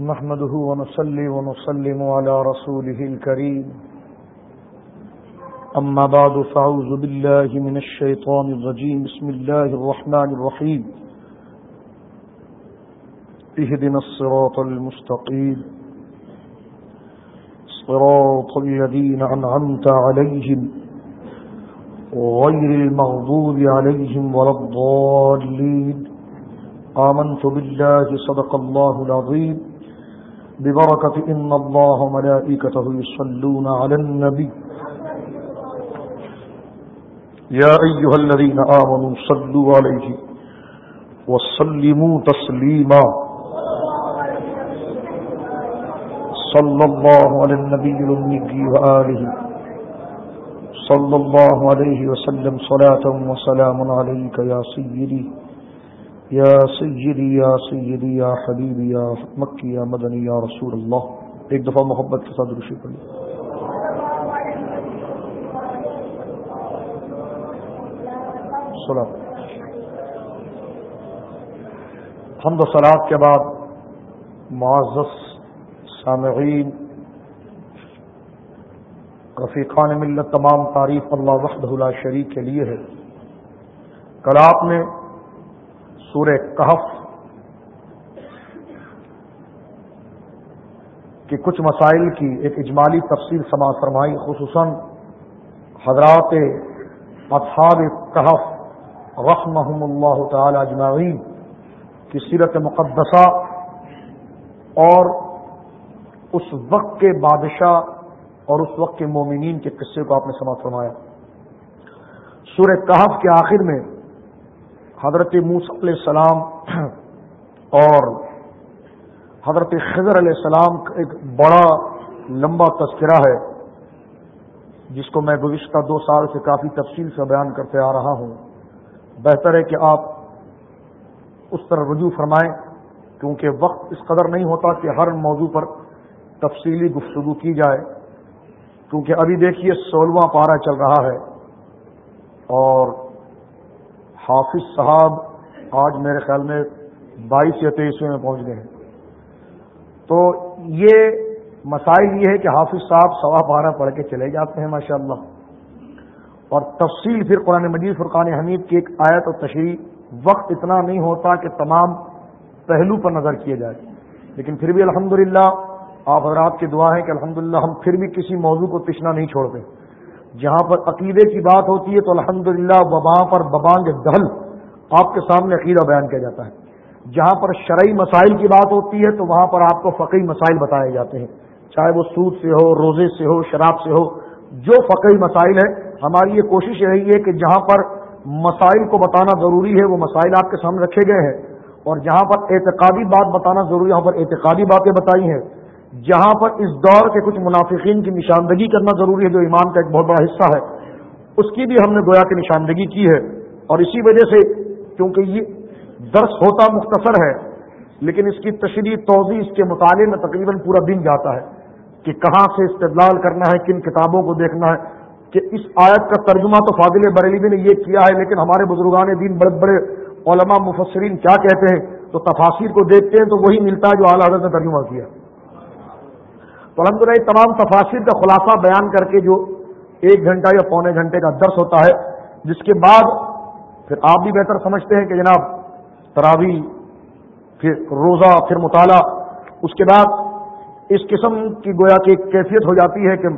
نحمده ونصلي ونسلم على رسوله الكريم. أما بعد، فأعوذ بالله من الشيطان الرجيم. بسم الله الرحمن الرحيم. اهدنا الصراط المستقيم. صراط الذين أنعمت عليهم غير المغضوب عليهم ولا الضالين. آمنت بالله صدق الله العظيم. ببركة إن الله ملائكته يصلون على النبي يا أيها الذين آمنوا صلوا عليه وسلموا تسليما صلى الله على النبي الأمي وآله صلى الله عليه وسلم صلاة وسلام عليك يا سيدي یا سیدی یا سیدی یا حبیبی یا مکی یا مدنی یا رسول اللہ ایک دفعہ محبت کے ساتھ رشی پڑی سلام حمد و سلاد کے بعد معزز سامعین، رفیقان ملت، تمام تعریف اللہ وحدہ لا شریک کے لیے ہے۔ کل آپ نے سورہ کہف کہ کچھ مسائل کی ایک اجمالی تفصیل سما فرمائی، خصوصاً حضرات اصحاب کہف رحمہم اللہ تعالی اجمعین کی سیرت مقدسہ اور اس وقت کے بادشاہ اور اس وقت کے مومنین کے قصے کو آپ نے سما فرمایا۔ سورہ کہف کے آخر میں حضرت موس علیہ السلام اور حضرت خضر علیہ السلام کا ایک بڑا لمبا تذکرہ ہے، جس کو میں گزشتہ دو سال سے کافی تفصیل سے بیان کرتے آ رہا ہوں۔ بہتر ہے کہ آپ اس طرح رجوع فرمائیں، کیونکہ وقت اس قدر نہیں ہوتا کہ ہر موضوع پر تفصیلی گفتگو کی جائے۔ کیونکہ ابھی دیکھیے سولہواں پارہ چل رہا ہے اور حافظ صاحب آج میرے خیال میں بائیس یا تیئیسویں میں پہنچ گئے ہیں۔ تو یہ مسائل یہ ہے کہ حافظ صاحب سوا بارہ پڑھ کے چلے جاتے ہیں ماشاء اللہ اور تفصیل پھر قرآن مجید فرقان حمید کی ایک آیت اور تشریح وقت اتنا نہیں ہوتا کہ تمام پہلو پر نظر کیے جائے لیکن پھر بھی الحمدللہ، آپ حضرات کی دعا ہے کہ الحمدللہ ہم پھر بھی کسی موضوع کو تشنا نہیں چھوڑتے۔ جہاں پر عقیدے کی بات ہوتی ہے تو الحمد للہ پر ببانگ دھل آپ کے سامنے عقیدہ بیان کیا جاتا ہے۔ جہاں پر شرعی مسائل کی بات ہوتی ہے تو وہاں پر آپ کو فقی مسائل بتائے جاتے ہیں۔ چاہے وہ سود سے ہو، روزے سے ہو، شراب سے ہو، جو فقی مسائل ہے ہماری یہ کوشش رہی ہے کہ جہاں پر مسائل کو بتانا ضروری ہے، وہ مسائل آپ کے سامنے رکھے گئے ہیں۔ اور جہاں پر اعتقادی بات بتانا ضروری ہے، وہاں پر اعتقادی باتیں بتائی ہیں۔ جہاں پر اس دور کے کچھ منافقین کی نشاندگی کرنا ضروری ہے، جو ایمان کا ایک بہت بڑا حصہ ہے، اس کی بھی ہم نے گویا کی نشاندگی کی ہے۔ اور اسی وجہ سے کیونکہ یہ درس ہوتا مختصر ہے، لیکن اس کی تشریح توضیع اس کے مطالعے میں تقریباً پورا دن جاتا ہے کہ کہاں سے استدلال کرنا ہے، کن کتابوں کو دیکھنا ہے۔ کہ اس آیت کا ترجمہ تو فاضل بریلی نے یہ کیا ہے، لیکن ہمارے بزرگان دین، بڑے بڑے علماء، مفسرین کیا کہتے ہیں؟ تو تفاصیر کو دیکھتے ہیں تو وہی ملتا ہے جو اعلیٰ حضرت نے ترجمہ کیا۔ تو الحمد للہ تمام تفاصر کا خلاصہ بیان کر کے جو ایک گھنٹہ یا پونے گھنٹے کا درس ہوتا ہے، جس کے بعد پھر آپ بھی بہتر سمجھتے ہیں کہ جناب تراوی پھر روزہ، پھر مطالعہ، اس کے بعد اس قسم کی گویا کی کیفیت ہو جاتی ہے کہ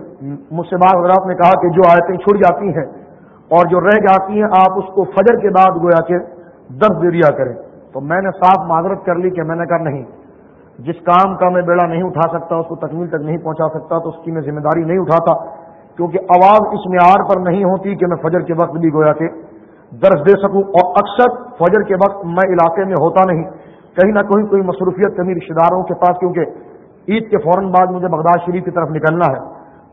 مجھ سے بعض حضرات نے کہا کہ جو آیتیں چھڑ جاتی ہیں اور جو رہ جاتی ہیں، آپ اس کو فجر کے بعد گویا کے درس دے دیا کریں۔ تو میں نے صاف معذرت کر لی کہ میں نے کہا نہیں جس کام کا میں بیڑا نہیں اٹھا سکتا، اس کو تکمیل تک نہیں پہنچا سکتا، تو اس کی میں ذمہ داری نہیں اٹھاتا۔ کیونکہ آواز اس معیار پر نہیں ہوتی کہ میں فجر کے وقت بھی گویا کہ درس دے سکوں، اور اکثر فجر کے وقت میں علاقے میں ہوتا نہیں۔ کہیں نہ کہیں کوئی مصروفیت کمی رشتے داروں کے پاس، کیونکہ عید کے فوراً بعد مجھے بغداد شریف کی طرف نکلنا ہے۔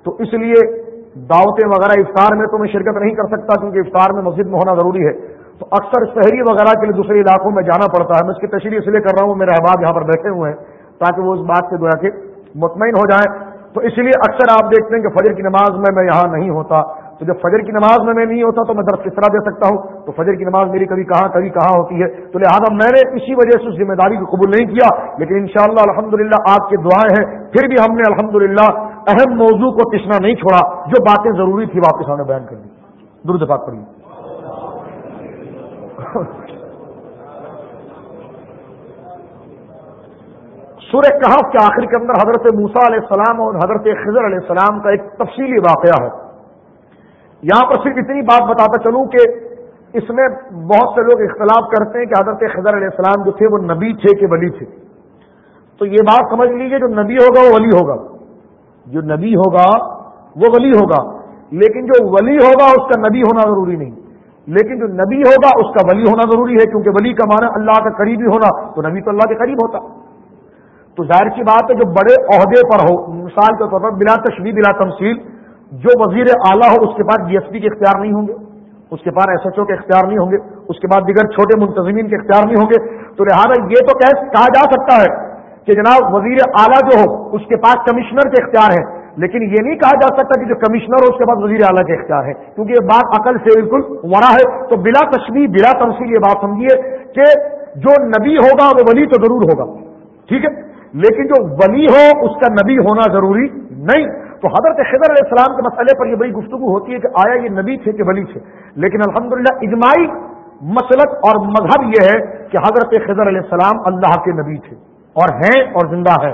تو اس لیے دعوتیں وغیرہ، افطار میں تو میں شرکت نہیں کر سکتا، کیونکہ افطار میں مسجد میں ہونا ضروری ہے۔ تو اکثر شہری وغیرہ کے لیے دوسرے علاقوں میں جانا پڑتا ہے۔ میں اس کی تشریح اس لیے کر رہا ہوں میرے احباب یہاں پر بیٹھے ہوئے ہیں۔ تاکہ وہ اس بات سے گویا کہ مطمئن ہو جائیں۔ تو اس لیے اکثر آپ دیکھتے ہیں کہ فجر کی نماز میں میں یہاں نہیں ہوتا۔ تو جب فجر کی نماز میں میں نہیں ہوتا تو میں درس کس طرح دے سکتا ہوں؟ تو فجر کی نماز میری کبھی کہاں کبھی کہاں ہوتی ہے۔ تو لہٰذا میں نے اسی وجہ سے اس ذمہ داری کو قبول نہیں کیا، لیکن انشاءاللہ الحمدللہ آپ کی دعائیں ہیں۔ پھر بھی ہم نے الحمدللہ اہم موضوع کو تشنا نہیں چھوڑا، جو باتیں ضروری تھی واپس ہمیں بیان کر دی۔ دردفاق پڑی سورہ کہف کے آخر کے اندر حضرت موسا علیہ السلام اور حضرت خضر علیہ السلام کا ایک تفصیلی واقعہ ہے۔ یہاں پر صرف اتنی بات بتاتا چلوں کہ اس میں بہت سے لوگ اختلاف کرتے ہیں کہ حضرت خضر علیہ السلام جو تھے وہ نبی تھے کہ ولی تھے۔ تو یہ بات سمجھ لیجیے جو نبی ہوگا وہ ولی ہوگا۔ جو نبی ہوگا وہ ولی ہوگا۔ لیکن جو ولی ہوگا اس کا نبی ہونا ضروری نہیں۔ لیکن جو نبی ہوگا اس کا ولی ہونا ضروری ہے، کیونکہ ولی کا معنی اللہ کا قریبی ہونا۔ تو نبی تو اللہ کے قریب ہوتا۔ تو ظاہر کی بات ہے جو بڑے عہدے پر ہو، مثال کے طور پر بلا تشریح بلا تمثیل، جو وزیر اعلیٰ ہو، اس کے پاس ڈی ایس پی کے اختیار نہیں ہوں گے، اس کے پاس ایس ایچ او کے اختیار نہیں ہوں گے، اس کے بعد دیگر چھوٹے منتظمین کے اختیار نہیں ہوں گے۔ تو لہٰذا یہ تو کہا جا سکتا ہے کہ جناب وزیر اعلیٰ جو ہو، اس کے پاس کمشنر کے اختیار ہیں۔ لیکن یہ نہیں کہا جا سکتا کہ جو کمشنر ہو، اس کے بعد وزیر اعلیٰ کے اختیار ہے کیونکہ یہ بات عقل سے بالکل ورا ہے۔ تو بلا تشریح بلا تمثیل یہ بات سمجھیے کہ جو نبی ہوگا وہ ولی تو ضرور ہوگا۔ ٹھیک ہے؟ لیکن جو ولی ہو، اس کا نبی ہونا ضروری نہیں۔ تو حضرت خضر علیہ السلام کے مسئلے پر یہ بڑی گفتگو ہوتی ہے کہ آیا یہ نبی تھے کہ ولی تھے۔ لیکن الحمدللہ اجماعی مسلک اور مذہب یہ ہے کہ حضرت خضر علیہ السلام اللہ کے نبی تھے اور ہیں اور زندہ ہے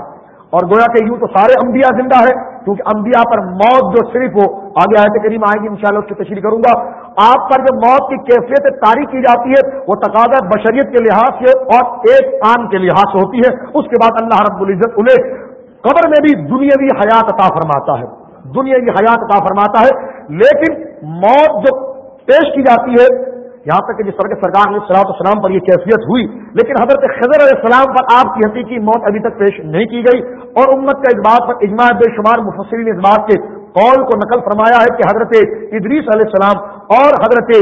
اور گویا کہ یوں تو سارے انبیاء زندہ ہے کیونکہ انبیاء پر موت جو صرف ہو، آگے آئے کریم آئے گی، انشاءاللہ اس کی تشریح کروں گا۔ آپ پر جو موت کی کیفیت تاریخ کی جاتی ہے، وہ تقاضا بشریت کے لحاظ سے اور ایک آن کے لحاظ سے ہوتی ہے۔ اس کے بعد اللہ رب العزت انہیں قبر میں بھی دنیاوی حیات عطا فرماتا ہے۔ دنیاوی حیات عطا فرماتا ہے۔ لیکن موت جو پیش کی جاتی ہے یہاں تک کہ جس طرح کے سرکار علیہ السلام السلام پر یہ کیفیت ہوئی، لیکن حضرت خضر علیہ السلام پر آپ کی حقیقی موت ابھی تک پیش نہیں کی گئی اور امت کا اس بات پر اجماع بے شمار مفسرین اس بات کے قول کو نقل فرمایا ہے کہ حضرت ادریس علیہ السلام اور حضرت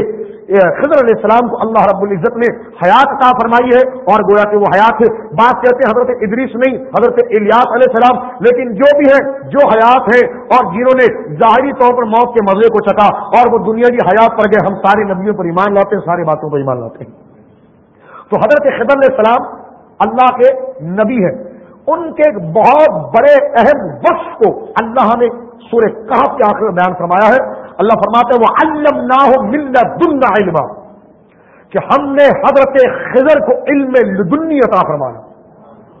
خضر علیہ السلام کو اللہ رب العزت نے حیات کا فرمائی ہے اور گویا کہ وہ حیات ہے۔ بات کہتے ہیں حضرت ادریس نہیں، حضرت الیاس علیہ السلام، لیکن جو بھی ہے جو حیات ہے اور جنہوں نے ظاہری طور پر موت کے مزے کو چکا اور وہ دنیا کی حیات پر گئے، ہم ساری نبیوں پر ایمان لاتے ہیں، ساری باتوں پر ایمان لاتے ہیں۔ تو حضرت خضر علیہ السلام اللہ کے نبی ہیں۔ ان کے بہت بڑے اہم وقف کو اللہ نے سورہ کہف کے آخر بیان فرمایا ہے۔ اللہ فرماتے وہ علم نہ ہو ملنا دن علم کہ ہم نے حضرت خضر کو علم لدنی عطا فرمایا۔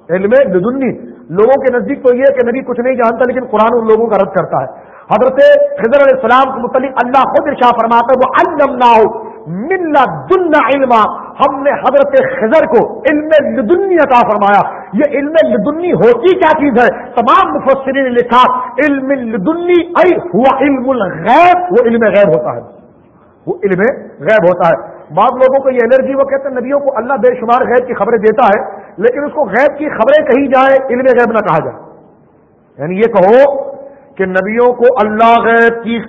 علم لدنی۔ لوگوں کے نزدیک تو یہ کہ نبی کچھ نہیں جانتا لیکن قرآن ان لوگوں کا رد کرتا ہے۔ حضرت خضر علیہ السلام کے متعلق اللہ خود ارشا فرماتا ہے وہ علم نہ ہو ملنا دن علما. ہم نے حضرت خضر کو علم لدنی عطا فرمایا۔ یہ علم لدنی ہوتی کیا چیز ہے؟ تمام مفسرین نے لکھا، علم لدنی ای ہوا علم الغیب، وہ علم غیب ہوتا ہے۔ وہ علم غیب ہوتا ہے۔ بعض لوگوں کو یہ الرجی وہ کہتے ہیں، نبیوں کو اللہ بے شمار غیب کی خبریں دیتا ہے، لیکن اس کو غیب کی خبریں کہی جائے علم غیب نہ کہا جائے۔ یعنی یہ کہو کہ نبیوں کو اللہ غیب کی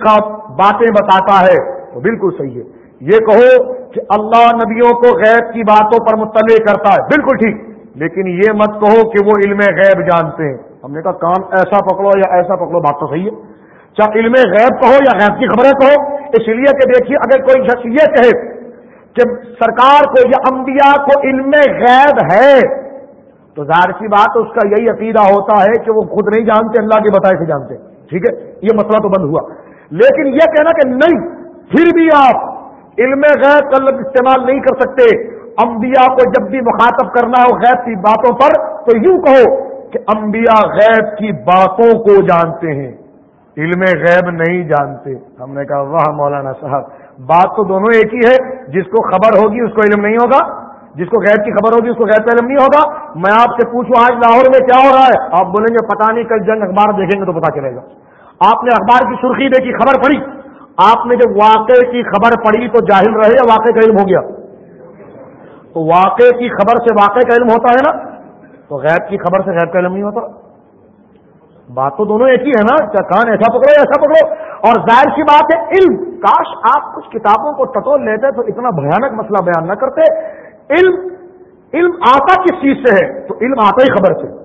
باتیں بتاتا ہے وہ بالکل صحیح ہے۔ یہ کہو کہ اللہ نبیوں کو غیب کی باتوں پر مطلع کرتا ہے، بالکل ٹھیک۔ لیکن یہ مت کہو کہ وہ علم غیب جانتے ہیں۔ ہم نے کہا کام ایسا پکڑو یا ایسا پکڑو، بات تو صحیح ہے۔ چاہے علم غیب کہو یا غیب کی خبریں کہو، اس لیے کہ دیکھیے، اگر کوئی شخص یہ کہے کہ سرکار کو یا انبیاء کو علم غیب ہے، تو ظاہر سی بات اس کا یہی عقیدہ ہوتا ہے کہ وہ خود نہیں جانتے، اللہ کے بتائے سے جانتے۔ ٹھیک ہے؟ یہ مسئلہ تو بند ہوا۔ لیکن یہ کہنا کہ نہیں، پھر بھی آپ علم غیب کا لفظ استعمال نہیں کر سکتے۔ انبیاء کو جب بھی مخاطب کرنا ہو غیب کی باتوں پر، تو یوں کہو کہ انبیاء غیب کی باتوں کو جانتے ہیں، علم غیب نہیں جانتے۔ ہم نے کہا، واہ مولانا صاحب، بات تو دونوں ایک ہی ہے، جس کو خبر ہوگی اس کو علم نہیں ہوگا، جس کو غیب کی خبر ہوگی اس کو غیب کا علم نہیں ہوگا۔ میں آپ سے پوچھوں، آج لاہور میں کیا ہو رہا ہے؟ آپ بولیں گے پتا نہیں، کل جنگ اخبار دیکھیں گے تو پتا چلے گا۔ آپ نے اخبار کی سرخی دیکھی، خبر پڑی۔ آپ نے جب واقع کی خبر پڑی تو جاہل رہے یا واقع کا علم ہو گیا؟ تو واقع کی خبر سے واقع کا علم ہوتا ہے نا؟ تو غیب کی خبر سے غیب کا علم نہیں ہوتا۔ بات تو دونوں ایک ہی ہے نا؟ کیا کان ایسا پکڑو ایسا پکڑو۔ اور ظاہر سی بات ہے، علم، کاش آپ کچھ کتابوں کو ٹٹول لیتے تو اتنا بھیانک مسئلہ بیان نہ کرتے۔ علم علم آتا کس چیز سے ہے؟ تو علم آتا ہی خبر سے۔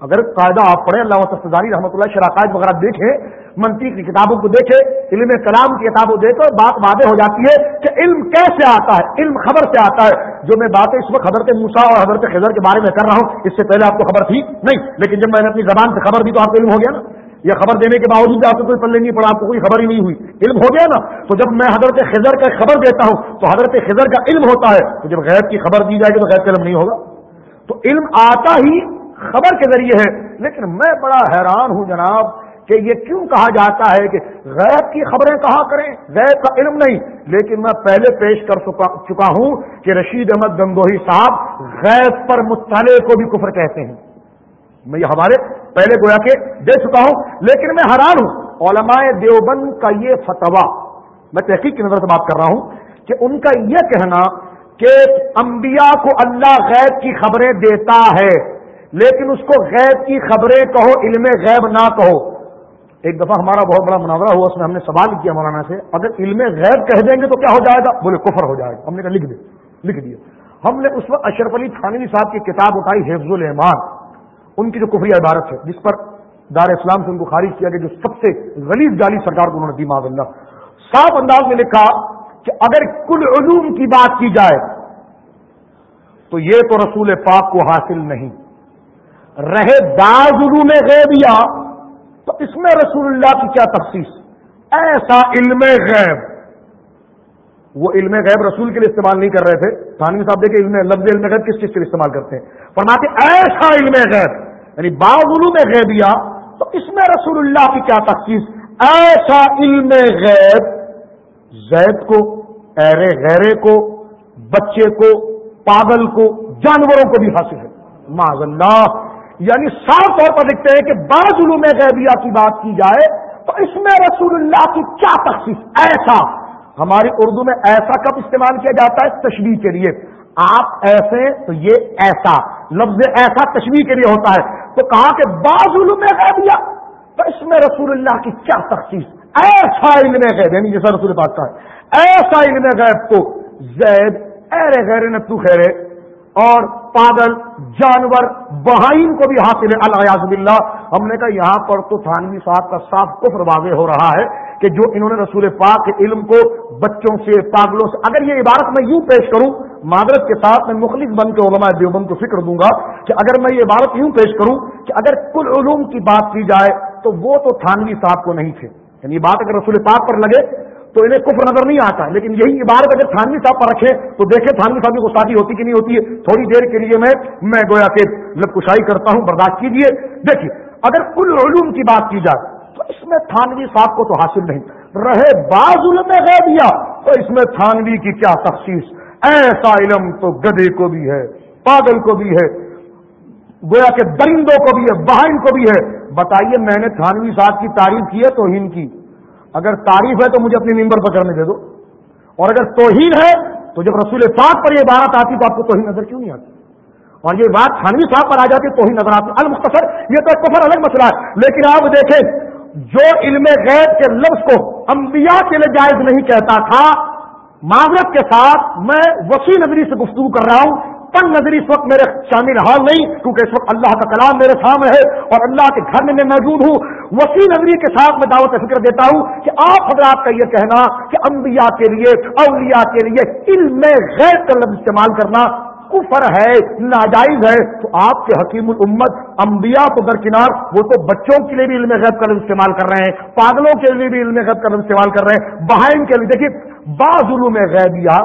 اگر قاعدہ آپ پڑھیں، اللہ وسفاری رحمۃ اللہ شراکت وغیرہ دیکھیں منطق کی کتابوں کو دیکھے، علم کلام کی کتابوں دیکھو، بات واضح ہو جاتی ہے کہ علم کیسے آتا ہے، علم خبر سے آتا ہے۔ جو میں باتیں اس وقت حضرت موسا اور حضرت خضر کے بارے میں کر رہا ہوں، اس سے پہلے آپ کو خبر تھی؟ نہیں، لیکن جب میں نے اپنی زبان سے خبر دی تو آپ کو علم ہو گیا نا۔ یہ خبر دینے کے باوجود آپ کو کوئی پلے نہیں پڑا، آپ کو کوئی خبر ہی نہیں ہوئی۔ علم ہو گیا نا۔ تو جب میں حضرت خضر کا خبر دیتا ہوں، تو حضرت خضر کا علم ہوتا ہے۔ تو جب غیب کی خبر دی جائے گی تو غیر کا علم نہیں ہوگا۔ تو علم آتا ہی خبر کے ذریعے ہے۔ لیکن میں بڑا حیران ہوں جناب کہ یہ کیوں کہا جاتا ہے کہ غیب کی خبریں کہا کریں؟ غیب کا علم نہیں. لیکن میں پہلے پیش کر چکا ہوں کہ رشید احمد گنگوہی صاحب غیب پر مطالعے کو بھی کفر کہتے ہیں. میں یہ ہمارے پہلے گویا کے دے چکا ہوں. لیکن میں حیران ہوں. علماء دیوبند کا یہ فتوا میں تحقیق کی نظر سے بات کر رہا ہوں کہ ان کا یہ کہنا کہ انبیاء کو اللہ غیب کی خبریں دیتا ہے، لیکن اس کو غیب کی خبریں کہو، علم غیب نہ کہو. ایک دفعہ ہمارا بہت بڑا مناظرہ ہوا، اس میں ہم نے سوال کیا مولانا سے، اگر علم غیب کہہ دیں گے تو کیا ہو جائے گا؟ بولے، کفر ہو جائے گا۔ ہم نے کہا، لکھ دے، لکھ دیا۔ ہم نے اس وقت اشرف علی تھانوی صاحب کی کتاب اٹھائی، حفظ الحمان ان کی جو کفری عبارت ہے، جس پر دار اسلام سے ان کو خارج کیا گیا، جو سب سے غلیظ جالی سرکار کو انہوں نے دی معذ اللہ۔ صاف انداز میں لکھا کہ اگر کل علوم کی بات کی جائے، تو یہ تو رسول پاک کو حاصل نہیں۔ رہے بعض علوم غیبیہ تو اس میں رسول اللہ کی کیا تخصیص ایسا علم غیب۔ وہ علم غیب رسول کے لیے استعمال نہیں کر رہے تھے۔ تھانوی صاحب دیکھیں علم لفظ علم غیب کس چیز کے لیے استعمال کرتے ہیں؟ فرماتے ایسا علم غیب۔ یعنی بعض علوم غیبیہ۔ تو اس میں رسول اللہ کی کیا تخصیص ایسا علم غیب۔ زید کو، ایرے غیرے کو، بچے کو، پاگل کو، جانوروں کو بھی حاصل ہے۔ معذ اللہ! یعنی صاف طور پر لکھتے ہیں کہ بعض علوم غیبیہ کی بات کی جائے تو اس میں رسول اللہ کی کیا تخصیص؟ ایسا۔ ہماری اردو میں ایسا کب استعمال کیا جاتا ہے؟ تشریح کے لیے۔ آپ ایسے تو یہ ایسا۔ لفظ ایسا تشریح کے لیے ہوتا ہے۔ تو کہا کہ بعض علوم غیبیہ، تو اس میں رسول اللہ کی کیا تخصیص؟ ایسا علم غیب یعنی جیسا رسول پاک کا ہے۔ ایسا علم غیب تو زید ایرے غیر تو خیرے۔ اور پاگل جانور بہائن کو بھی حاصل ہے۔ الیاز بلّہ ہم نے کہا یہاں پر تو تھانوی صاحب کا صاف کفر واضح ہو رہا ہے کہ جو انہوں نے رسول پاک کے علم کو بچوں سے، پاگلوں سے، اگر یہ عبارت میں یوں پیش کروں، معذرت کے ساتھ میں مخلص بن کے علماء دیوبند کو فکر دوں گا کہ اگر میں یہ عبارت یوں پیش کروں کہ اگر کل علوم کی بات کی جائے تو وہ تو تھانوی صاحب کو نہیں تھے۔ یعنی بات اگر رسول پاک پر لگے تو انہیں کفر نظر نہیں آتا۔ لیکن یہی عبارت اگر تھانوی صاحب پر رکھے تو دیکھیں تھانوی صاحب کی گستاخی ہوتی کہ نہیں ہوتی ہے۔ تھوڑی دیر کے لیے میں میں گویا کہ لب کشائی کرتا ہوں، برداشت کیجیے دیکھیے اگر کل علوم کی بات کی جائے تو اس میں تھانوی صاحب کو تو حاصل نہیں۔ رہے باز علم غیر دیا تو اس میں تھانوی کی کیا تخصیص؟ ایسا علم تو گدے کو بھی ہے، پاگل کو بھی ہے، گویا کہ درندوں کو بھی ہے بہن کو بھی ہے۔ بتائیے، میں نے تھانوی صاحب کی تعریف کی ہے تو ہند کی۔ اگر تعریف ہے تو مجھے اپنی ممبر پر کرنے دے دو۔ اور اگر توہین ہے تو جب رسول پاک پر یہ بات آتی تو آپ کو توہین نظر کیوں نہیں آتی؟ اور یہ بات خانوی صاحب پر آ جاتی توہین نظر آتی المختصر، یہ تو کفر الگ مسئلہ ہے۔ لیکن آپ دیکھیں، جو علم غیر کے لفظ کو انبیاء کے لیے جائز نہیں کہتا تھا، معذرت کے ساتھ میں وسیع نظری سے گفتگو کر رہا ہوں۔ تنگ نظری اس وقت میرے شامل حال نہیں، کیونکہ اس وقت اللہ کا کلام میرے سامنے ہے اور اللہ کے گھر میں میں موجود ہوں۔ وسیع نظری کے ساتھ میں دعوت فکر دیتا ہوں کہ آپ حضرات کا یہ کہنا کہ انبیاء کے لیے، اولیاء کے لیے علم غیر کا لفظ استعمال کرنا کفر ہے، ناجائز ہے۔ تو آپ کے حکیم الامت، انبیاء کو درکنار، وہ تو بچوں کے لیے بھی علم غیب کا لفظ استعمال کر رہے ہیں، پاگلوں کے لیے بھی علم غیب کا لفظ استعمال کر رہے ہیں۔ بہائن کے لیے، دیکھیے، بعض علوم غیبیہ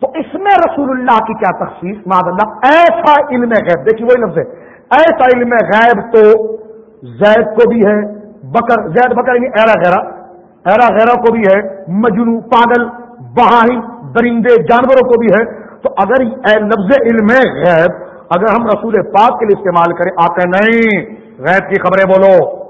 تو اس میں رسول اللہ کی کیا تخصیص؟ ماد اللہ، ایسا علم غیب، دیکھیے وہی لفظ ہے۔ ایسا علم غیب تو زید کو بھی ہے، بکر، زید بکر یعنی ایرا غیرا ایرا غیرا کو بھی ہے مجنو پاگل، بہائی، درندے، جانوروں کو بھی ہے۔ تو اگر لفظ علم غیب، اگر ہم رسول پاک کے لیے استعمال کریں آتے نہیں، غیب کی خبریں بولو۔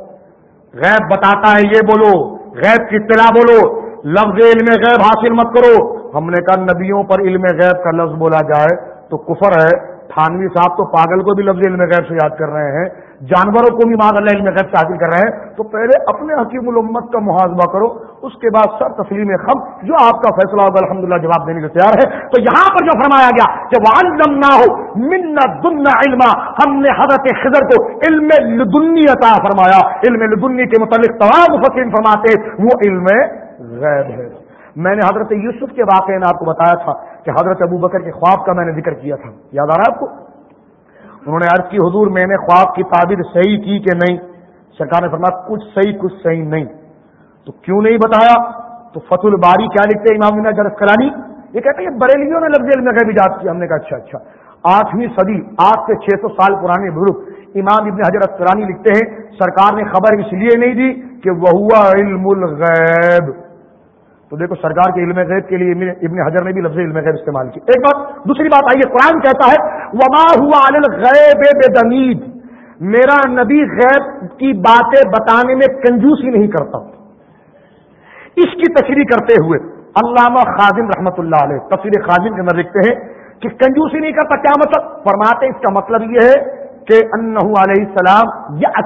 غیب بتاتا ہے، یہ بولو۔ غیب کی اطلاع بولو۔ لفظ علم غیب حاصل مت کرو۔ ہم نے کہا نبیوں پر علم غیب کا لفظ بولا جائے تو کفر ہے۔ تھانوی صاحب تو پاگل کو بھی لفظ علم غیب سے یاد کر رہے ہیں۔ جانوروں کو بھی ماض اللہ علم غیب سے حاصل کر رہے ہیں۔ تو پہلے اپنے حکیم الامت کا محاذبہ کرو۔ اس کے بعد سر تسلیم خم، جو آپ کا فیصلہ ہوگا الحمدللہ جواب دینے کو تیار ہے۔ تو یہاں پر جو فرمایا گیا کہ وہ نہ ہو منا دن علما، ہم نے حضرت خضر کو علم لدنی عطا فرمایا۔ علم لدنی کے متعلق تمام فقین فرماتے وہ علم غیب ہے۔ میں نے حضرت یوسف کے واقعے میں آپ کو بتایا تھا کہ حضرت ابو بکر کے خواب کا میں نے ذکر کیا تھا۔ یاد آ رہا ہے آپ کو؟ انہوں نے عرض کی، حضور، میں نے خواب کی تعبیر صحیح کی کہ نہیں؟ سرکار نے فرمایا، کچھ صحیح کچھ صحیح نہیں۔ تو کیوں نہیں بتایا؟ تو فت الباری کیا لکھتے ہیں؟ امام جرف کرانی یہ کہتے ہیں بریلیوں نے لفظ علم کا ایجاد کیا۔ ہم نے کہا اچھا اچھا۔ آٹھویں صدی، آج سے چھ سو سال پرانے بزرگ امام ابن حضرت کرانی لکھتے ہیں۔ سرکار نے خبر اس لیے نہیں دی کہ وہ علم الغیب۔ تو دیکھو سرکار کے علم غیب کے لیے ابن حجر نے بھی لفظ علم غیب استعمال کی ایک بات، دوسری بات آئیے قرآن کہتا ہے، وما ہوا غیب بے دمید میرا نبی غیب کی باتیں بتانے میں کنجوسی نہیں کرتا۔ اس کی تشریح کرتے ہوئے علامہ خاظم رحمت اللہ علیہ تفصیل خاظم کے اندر لکھتے ہیں کہ کنجوسی نہیں کرتا، کیا مطلب؟ فرماتے اس کا مطلب یہ ہے کہ انہ علیہ السلام یہ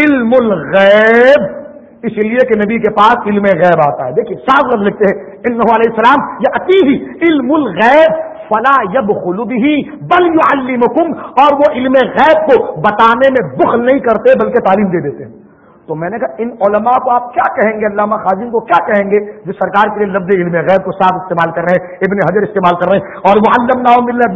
علم الغیب۔ اس لیے کہ نبی کے پاس علم غیب آتا ہے۔ دیکھیے صاف لفظ لکھتے ہیں، علم علیہ السلام یہ اتی ہی علم الغیب، فلا یب خلوبی ہی بل یعلمکم، اور وہ علم غیب کو بتانے میں بخل نہیں کرتے، بلکہ تعلیم دے دیتے ہیں۔ تو میں نے کہا، ان علماء کو آپ کیا کہیں گے؟ علامہ خاجن کو کیا کہیں گے؟ جو سرکار کے لیے لفظ علم غیر کو صاف استعمال کر رہے ہیں، ابن حضر استعمال کر رہے ہیں۔ اور وہ علم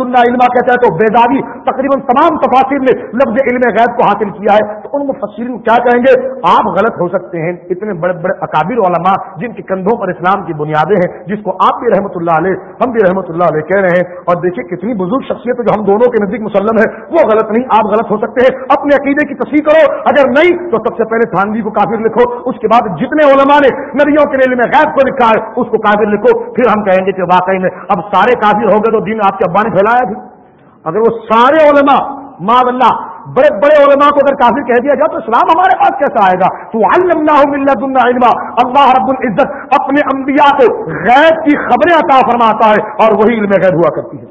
علما کہتا ہے تو بیداری تقریباً تمام تفاصر نے لفظ علم غیر کو حاصل کیا ہے۔ تو ان مفسرین کو کیا کہیں گے؟ آپ غلط ہو سکتے ہیں۔ اتنے بڑے بڑے اکابر علماء جن کے کندھوں پر اسلام کی بنیادیں ہیں، جس کو آپ بھی رحمۃ اللہ علیہ، ہم بھی رحمۃ اللہ علیہ کہہ رہے ہیں۔ اور دیکھیے کتنی بزرگ شخصیت جو ہم دونوں کے نزدیک مسلم ہے وہ غلط نہیں، آپ غلط ہو سکتے ہیں۔ اپنے عقیدے کی تصویر کرو۔ اگر نہیں، تو سب سے پہلے تھانوی کو کافر لکھو، اس کے بعد جتنے علماء نے نبیوں کے علم غیب کو لکھا ہے، اس کو کافر لکھو، پھر ہم کہیں گے کہ واقعی میں اب سارے کافر ہو گئے تو دین آپ کے ابا نے پھیلایا تھی اگر وہ سارے علماء ماد اللہ، بڑے بڑے علماء کو اگر کافر کہہ دیا جائے تو اسلام ہمارے پاس کیسا آئے گا؟ تو علم اللہ رب العزت اپنے انبیاء کو غیب کی خبریں عطا فرماتا ہے اور وہی علم غیب ہوا کرتی ہے۔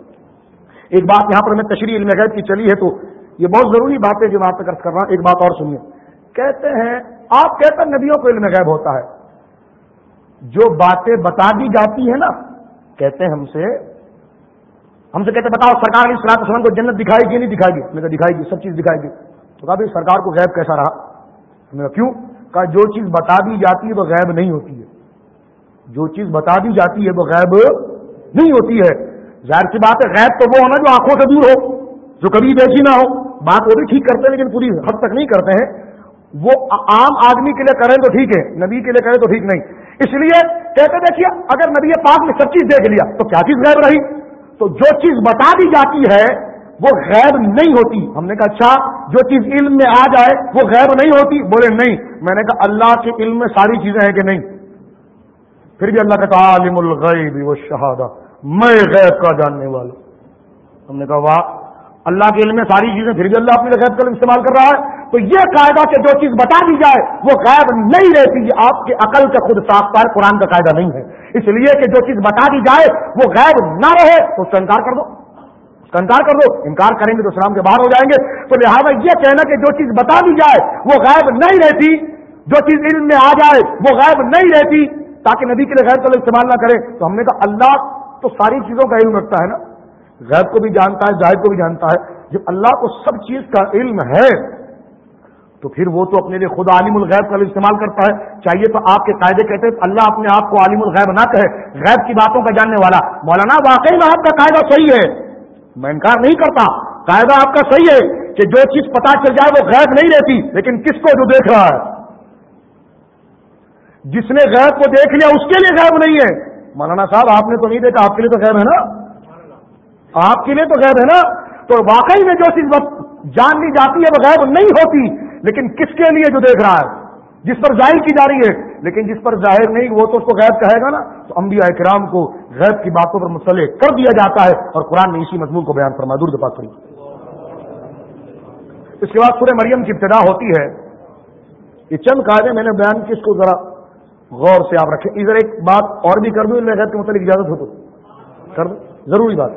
ایک بات یہاں پر میں تشریح علم غیب کی چلی ہے تو یہ بہت ضروری بات ہے جو میں آپ تک کر رہا ہوں، ایک بات اور سنیے۔ کہتے ہیں، آپ کہتے ہیں نبیوں کو علم غیب ہوتا ہے۔ جو باتیں بتا دی جاتی ہیں نا، کہتے ہیں ہم سے ہم سے کہتے بتاؤ، سرکار علیہ السلام وسلم کو جنت دکھائے گی نہیں دکھائے گی؟ میں دکھائے گی، سب چیز دکھائے گی۔ تو کہا بھائی، سرکار کو غیب کیسا رہا؟ میں کیوں؟ کہا جو چیز بتا دی جاتی ہے وہ غیب نہیں ہوتی ہے۔ جو چیز بتا دی جاتی ہے وہ غیب نہیں ہوتی ہے۔ ظاہر سی بات ہے، غیب تو وہ ہونا جو آنکھوں سے دور ہو، جو کبھی دیکھی نہ ہو۔ بات وہ بھی ٹھیک کرتے ہیں، لیکن پوری حد تک نہیں کرتے ہیں۔ وہ عام آدمی کے لیے کریں تو ٹھیک ہے، نبی کے لیے کریں تو ٹھیک نہیں۔ اس لیے کہتے دیکھیے، اگر نبی پاک نے سب چیز دیکھ لیا، تو کیا چیز غائب رہی؟ تو جو چیز بتا دی جاتی ہے، وہ غیر نہیں ہوتی۔ ہم نے کہا اچھا جو چیز علم میں آ جائے، وہ غیر نہیں ہوتی؟ بولے، نہیں۔ میں نے کہا، اللہ کے علم میں ساری چیزیں ہیں کہ نہیں؟ پھر بھی اللہ کہتا عالم الغیب وہ شہادہ، میں غیب کا جاننے والا ہم نے کہا، واہ، اللہ کے علم میں ساری چیزیں، پھر بھی اللہ اپنے غیب کا استعمال کر رہا ہے؟ تو یہ قاعدہ کہ جو چیز بتا دی جائے وہ غائب نہیں رہتی، یہ آپ کے عقل کا خود ساختہ ہے قرآن کا قاعدہ نہیں ہے۔ اس لیے کہ جو چیز بتا دی جائے وہ غائب نہ رہے تو اس کا انکار کر دو۔ اس کا انکار کر دو۔ انکار کریں گے تو اسلام کے باہر ہو جائیں گے۔ تو لہٰذا یہ کہنا کہ جو چیز بتا دی جائے وہ غائب نہیں رہتی، جو چیز علم میں آ جائے وہ غائب نہیں رہتی۔ تاکہ نبی کے لیے غیر طلب استعمال نہ کرے۔ تو ہم نے کہا اللہ تو ساری چیزوں کا علم رکھتا ہے نا۔ غیب کو بھی جانتا ہے ظاہر کو بھی جانتا ہے۔ جب اللہ کو سب چیز کا علم ہے تو پھر وہ تو اپنے لیے خود عالم الغیب کا استعمال کرتا ہے۔ چاہیے تو آپ کے قاعدے کہتے ہیں، اللہ اپنے آپ کو عالم الغیب نہ کہے۔ غیب کی باتوں کا جاننے والا۔ مولانا، واقعی میں آپ کا قاعدہ صحیح ہے۔ میں انکار نہیں کرتا۔ قاعدہ آپ کا صحیح ہے کہ جو چیز پتا چل جائے وہ غیب نہیں رہتی، لیکن کس کو جو دیکھ رہا ہے؟ جس نے غیب کو دیکھ لیا، اس کے لیے غیب نہیں ہے۔ مولانا صاحب، آپ نے تو نہیں دیکھا، آپ کے لیے تو غیب ہے نا؟ آپ کے لیے تو غیب ہے نا؟ تو واقعی میں جو چیز جان لی جاتی ہے وہ غیب نہیں ہوتی۔ لیکن کس کے لیے جو دیکھ رہا ہے؟ جس پر ظاہر کی جا رہی ہے۔ لیکن جس پر ظاہر نہیں، وہ تو اس کو غیب کہے گا نا۔ تو انبیاء کرام کو غیب کی باتوں پر مسلح کر دیا جاتا ہے اور قرآن نے اسی مضمون کو بیان فرما دور پاس کری اس کے بعد سورہ مریم کی ابتدا ہوتی ہے۔ یہ چند قاعدے میں نے بیان کی، اس کو ذرا غور سے آپ رکھیں۔ ادھر ایک بات اور بھی کر دوں میں غیر کے متعلق اجازت ہو تو کر دوں۔ ضروری بات۔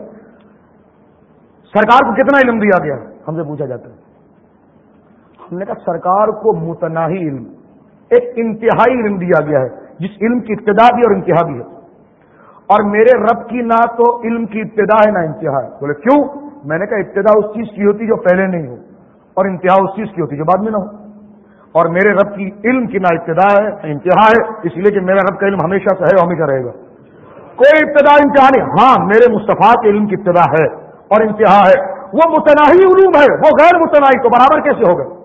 سرکار کو کتنا علم دیا گیا، ہم سے پوچھا جاتا ہے۔ ہم نے کہا سرکار کو متناہی علم، ایک انتہائی علم دیا گیا ہے، جس علم کی ابتدا بھی اور انتہا بھی ہے۔ اور میرے رب کی نہ تو علم کی ابتدا ہے نہ انتہا ہے۔ بولے، کیوں؟ میں نے کہا ابتدا اس چیز کی ہوتی جو پہلے نہیں ہو، اور انتہا اس چیز کی ہوتی جو بعد میں نہ ہو۔ اور میرے رب کی علم کی نہ ابتدا ہے نہ انتہا ہے، اس لیے کہ میرا رب کا علم ہمیشہ سے ہے ہمیشہ رہے گا۔ کوئی ابتدا انتہا نہیں ہاں میرے مصطفیٰ کے علم کی ابتدا ہے اور انتہا ہے۔ وہ متناہی علوم ہے، وہ غیر متناہی تو برابر کیسے ہوگا